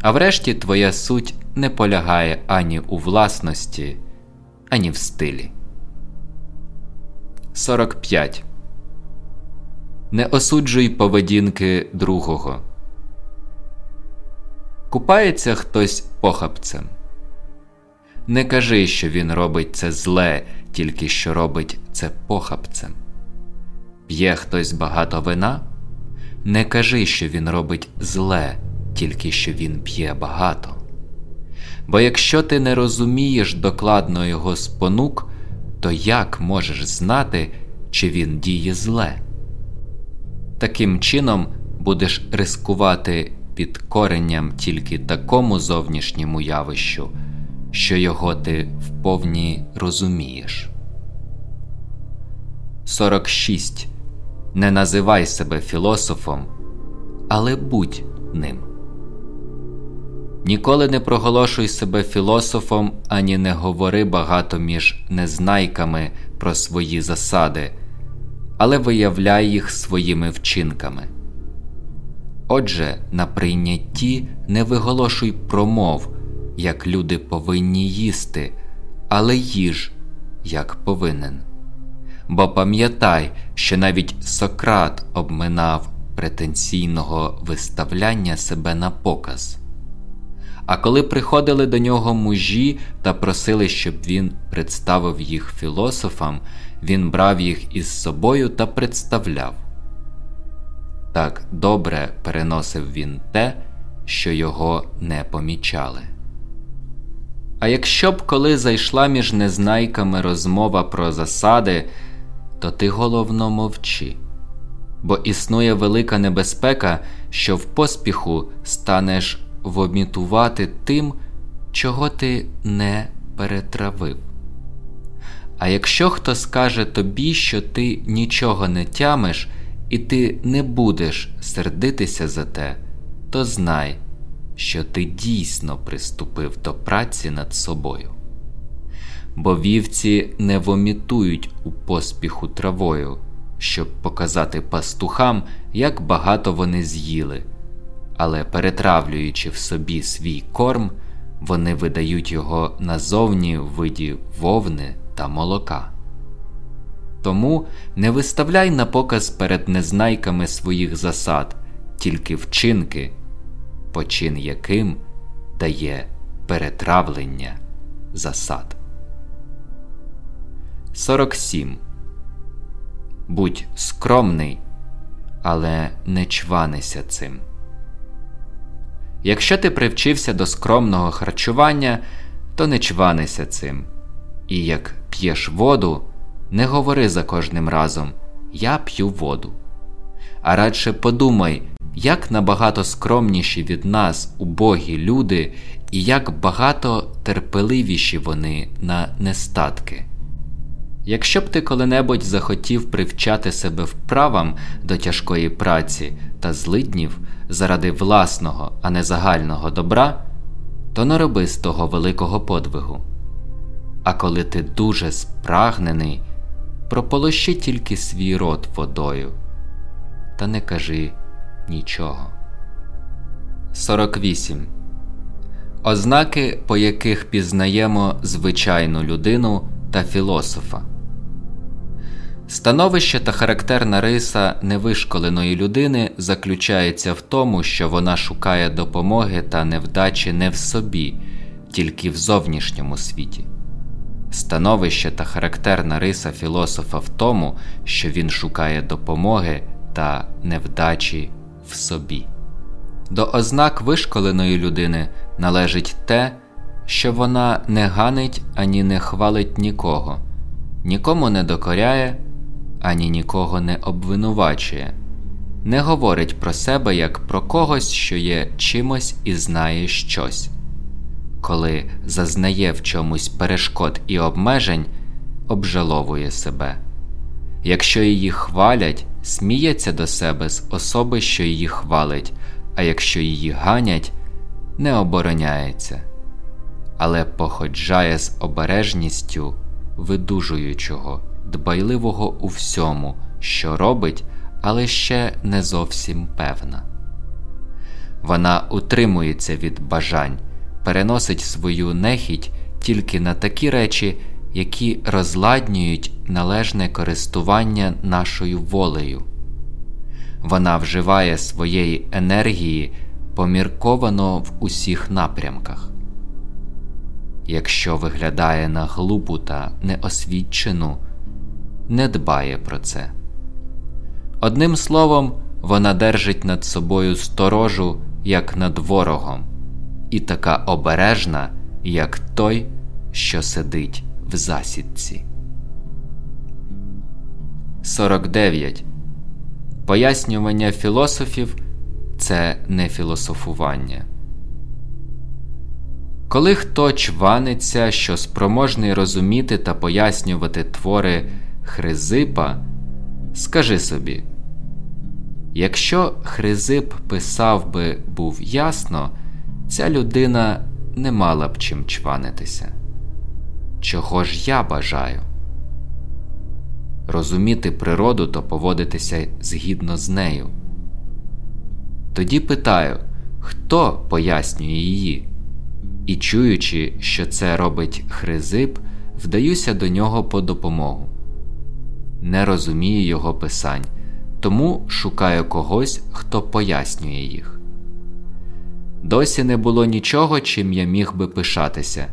А врешті твоя суть не полягає ані у власності, ані в стилі. 45. Не осуджуй поведінки другого. Купається хтось похапцем. Не кажи, що він робить це зле, тільки що робить це похапцем. П'є хтось багато вина. Не кажи, що він робить зле, тільки що він п'є багато. Бо якщо ти не розумієш докладно його спонук, то як можеш знати, чи він діє зле? Таким чином будеш рискувати під коренням тільки такому зовнішньому явищу, що його ти вповні розумієш. 46. Не називай себе філософом, але будь ним. Ніколи не проголошуй себе філософом ані не говори багато між незнайками про свої засади, але виявляй їх своїми вчинками. Отже, на прийнятті не виголошуй промов, як люди повинні їсти, але їж, як повинен. Бо пам'ятай, що навіть Сократ обминав претенційного виставляння себе на показ. А коли приходили до нього мужі та просили, щоб він представив їх філософам, він брав їх із собою та представляв. Так добре переносив він те, що його не помічали. А якщо б коли зайшла між незнайками розмова про засади, то ти головно мовчи, бо існує велика небезпека, що в поспіху станеш вомітувати тим, чого ти не перетравив. А якщо хто скаже тобі, що ти нічого не тямиш, і ти не будеш сердитися за те, то знай, що ти дійсно приступив до праці над собою. Бо вівці не вомітують у поспіху травою, щоб показати пастухам, як багато вони з'їли, але перетравлюючи в собі свій корм, вони видають його назовні в виді вовни та молока. Тому не виставляй на показ перед незнайками своїх засад, тільки вчинки, почин яким дає перетравлення засад. 47. Будь скромний, але не чванися цим. Якщо ти привчився до скромного харчування, то не чванися цим. І як п'єш воду, не говори за кожним разом Я п'ю воду. А радше подумай, як набагато скромніші від нас убогі люди, і як багато терпеливіші вони на нестатки. Якщо б ти коли-небудь захотів привчати себе вправам до тяжкої праці та злиднів заради власного, а не загального добра, то не роби з того великого подвигу. А коли ти дуже спрагнений, прополощи тільки свій рот водою, та не кажи нічого. 48. Ознаки, по яких пізнаємо звичайну людину та філософа. Становище та характерна риса невишколеної людини заключається в тому, що вона шукає допомоги та невдачі не в собі, тільки в зовнішньому світі. Становище та характерна риса філософа в тому, що він шукає допомоги та невдачі в собі. До ознак вишколеної людини належить те, що вона не ганить ані не хвалить нікого, нікому не докоряє, ані нікого не обвинувачує, не говорить про себе як про когось, що є чимось і знає щось коли зазнає в чомусь перешкод і обмежень, обжаловує себе. Якщо її хвалять, сміється до себе з особи, що її хвалить, а якщо її ганять, не обороняється, але походжає з обережністю видужуючого, дбайливого у всьому, що робить, але ще не зовсім певна. Вона утримується від бажань переносить свою нехідь тільки на такі речі, які розладнюють належне користування нашою волею. Вона вживає своєї енергії помірковано в усіх напрямках. Якщо виглядає на глупу та неосвічену, не дбає про це. Одним словом, вона держить над собою сторожу, як над ворогом і така обережна, як той, що сидить в засідці. 49. Пояснювання філософів це не філософування. Коли хто чваниться, що спроможний розуміти та пояснювати твори Хризипа, скажи собі, якщо Хризип писав би був ясно, ця людина не мала б чим чванитися. Чого ж я бажаю? Розуміти природу то поводитися згідно з нею. Тоді питаю, хто пояснює її, і чуючи, що це робить Хризип, вдаюся до нього по допомогу. Не розумію його писань, тому шукаю когось, хто пояснює їх. Досі не було нічого, чим я міг би пишатися,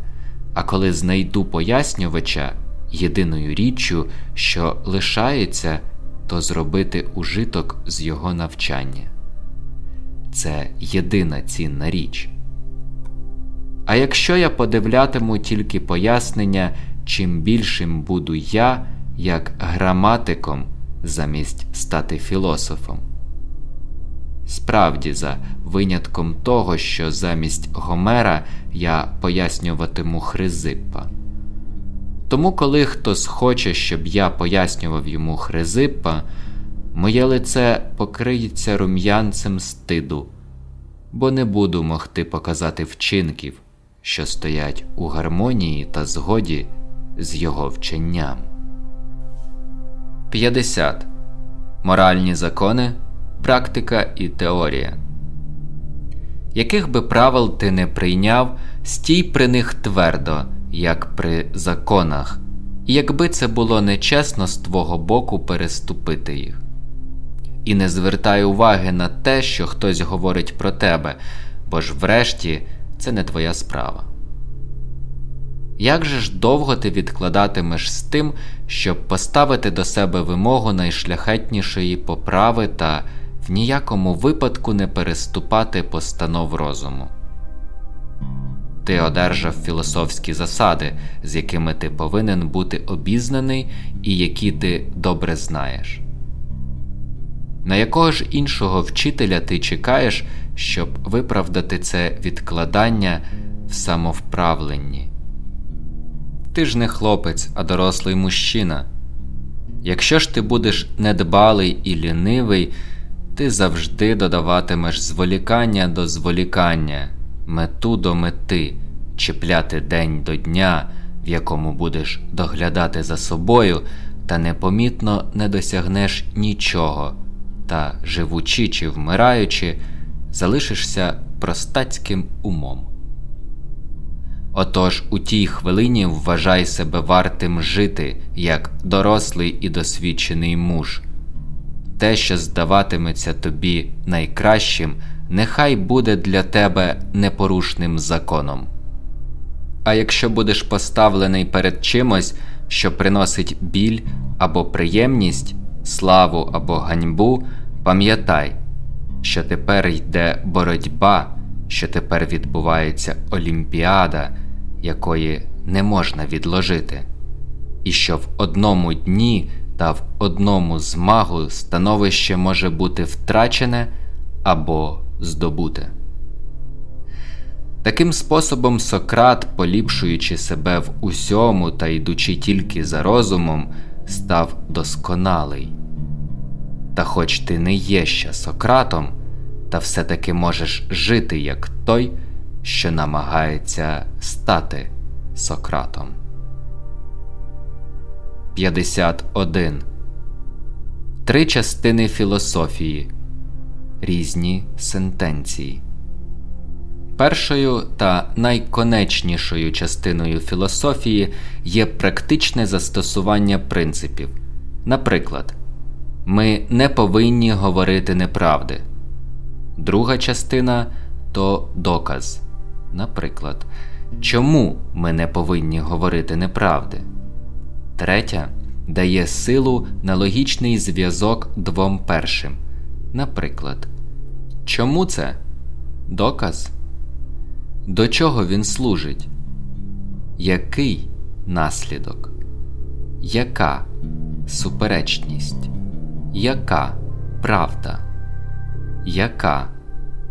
а коли знайду пояснювача єдиною річчю, що лишається, то зробити ужиток з його навчання. Це єдина цінна річ. А якщо я подивлятиму тільки пояснення, чим більшим буду я, як граматиком, замість стати філософом. Справді, за винятком того, що замість Гомера я пояснюватиму Хризиппа. Тому, коли хтось хоче, щоб я пояснював йому Хризиппа, моє лице покриється рум'янцем стиду, бо не буду могти показати вчинків, що стоять у гармонії та згоді з його вченням. 50. Моральні закони, практика і теорія. Яких би правил ти не прийняв, стій при них твердо, як при законах, і якби це було нечесно з твого боку переступити їх. І не звертай уваги на те, що хтось говорить про тебе, бо ж врешті це не твоя справа. Як же ж довго ти відкладатимеш з тим, щоб поставити до себе вимогу найшляхетнішої поправи та в ніякому випадку не переступати постанов розуму? Ти одержав філософські засади, з якими ти повинен бути обізнаний і які ти добре знаєш. На якого ж іншого вчителя ти чекаєш, щоб виправдати це відкладання в самовправленні? Ти ж не хлопець, а дорослий мужчина. Якщо ж ти будеш недбалий і лінивий, ти завжди додаватимеш зволікання до зволікання, мету до мети, чіпляти день до дня, в якому будеш доглядати за собою, та непомітно не досягнеш нічого, та, живучи чи вмираючи, залишишся простацьким умом. Отож у тій хвилині вважай себе вартим жити, як дорослий і досвідчений муж. Те, що здаватиметься тобі найкращим, нехай буде для тебе непорушним законом. А якщо будеш поставлений перед чимось, що приносить біль або приємність, славу або ганьбу, пам'ятай, що тепер йде боротьба, що тепер відбувається Олімпіада якої не можна відложити, і що в одному дні та в одному змагу становище може бути втрачене або здобуте. Таким способом Сократ, поліпшуючи себе в усьому та йдучи тільки за розумом, став досконалий. Та хоч ти не є ще Сократом, та все таки можеш жити як той що намагається стати Сократом. 51. Три частини філософії. Різні сентенції. Першою та найконечнішою частиною філософії є практичне застосування принципів. Наприклад, ми не повинні говорити неправди. Друга частина то доказ. Наприклад, чому ми не повинні говорити неправди? Третя дає силу на логічний зв'язок двом першим. Наприклад, чому це доказ? До чого він служить? Який наслідок? Яка суперечність? Яка правда? Яка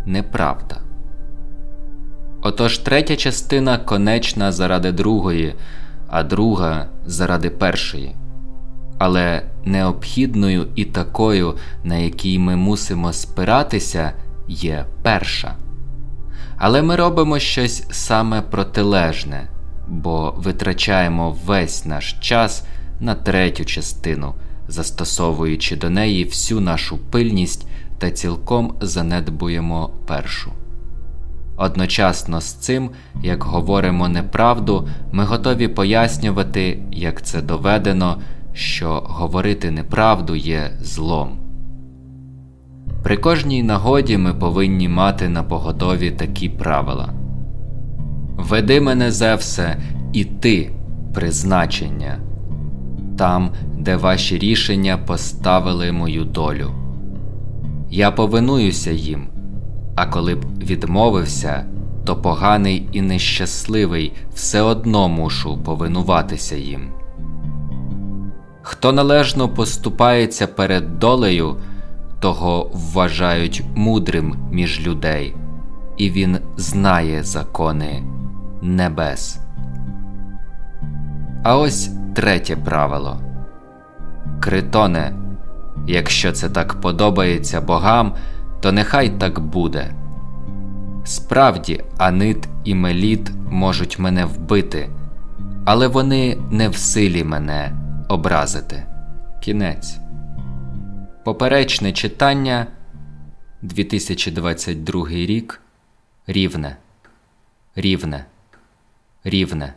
неправда? Отож третя частина конечна заради другої, а друга заради першої. Але необхідною і такою, на якій ми мусимо спиратися, є перша. Але ми робимо щось саме протилежне, бо витрачаємо весь наш час на третю частину, застосовуючи до неї всю нашу пильність та цілком занедбуємо першу. Одночасно з цим, як говоримо неправду, ми готові пояснювати, як це доведено, що говорити неправду є злом. При кожній нагоді ми повинні мати на поготові такі правила Веди мене Зевсе, і ти призначення, там, де ваші рішення поставили мою долю. Я повинуюся їм. А коли б відмовився, то поганий і нещасливий все одно мушу повинуватися їм. Хто належно поступається перед долею, того вважають мудрим між людей, і він знає закони небес. А ось третє правило Критоне, якщо це так подобається богам, то нехай так буде. Справді, Анит і Меліт можуть мене вбити, але вони не в силі мене образити. Кінець. Поперечне читання 2022 рік Рівне. Рівне. Рівне.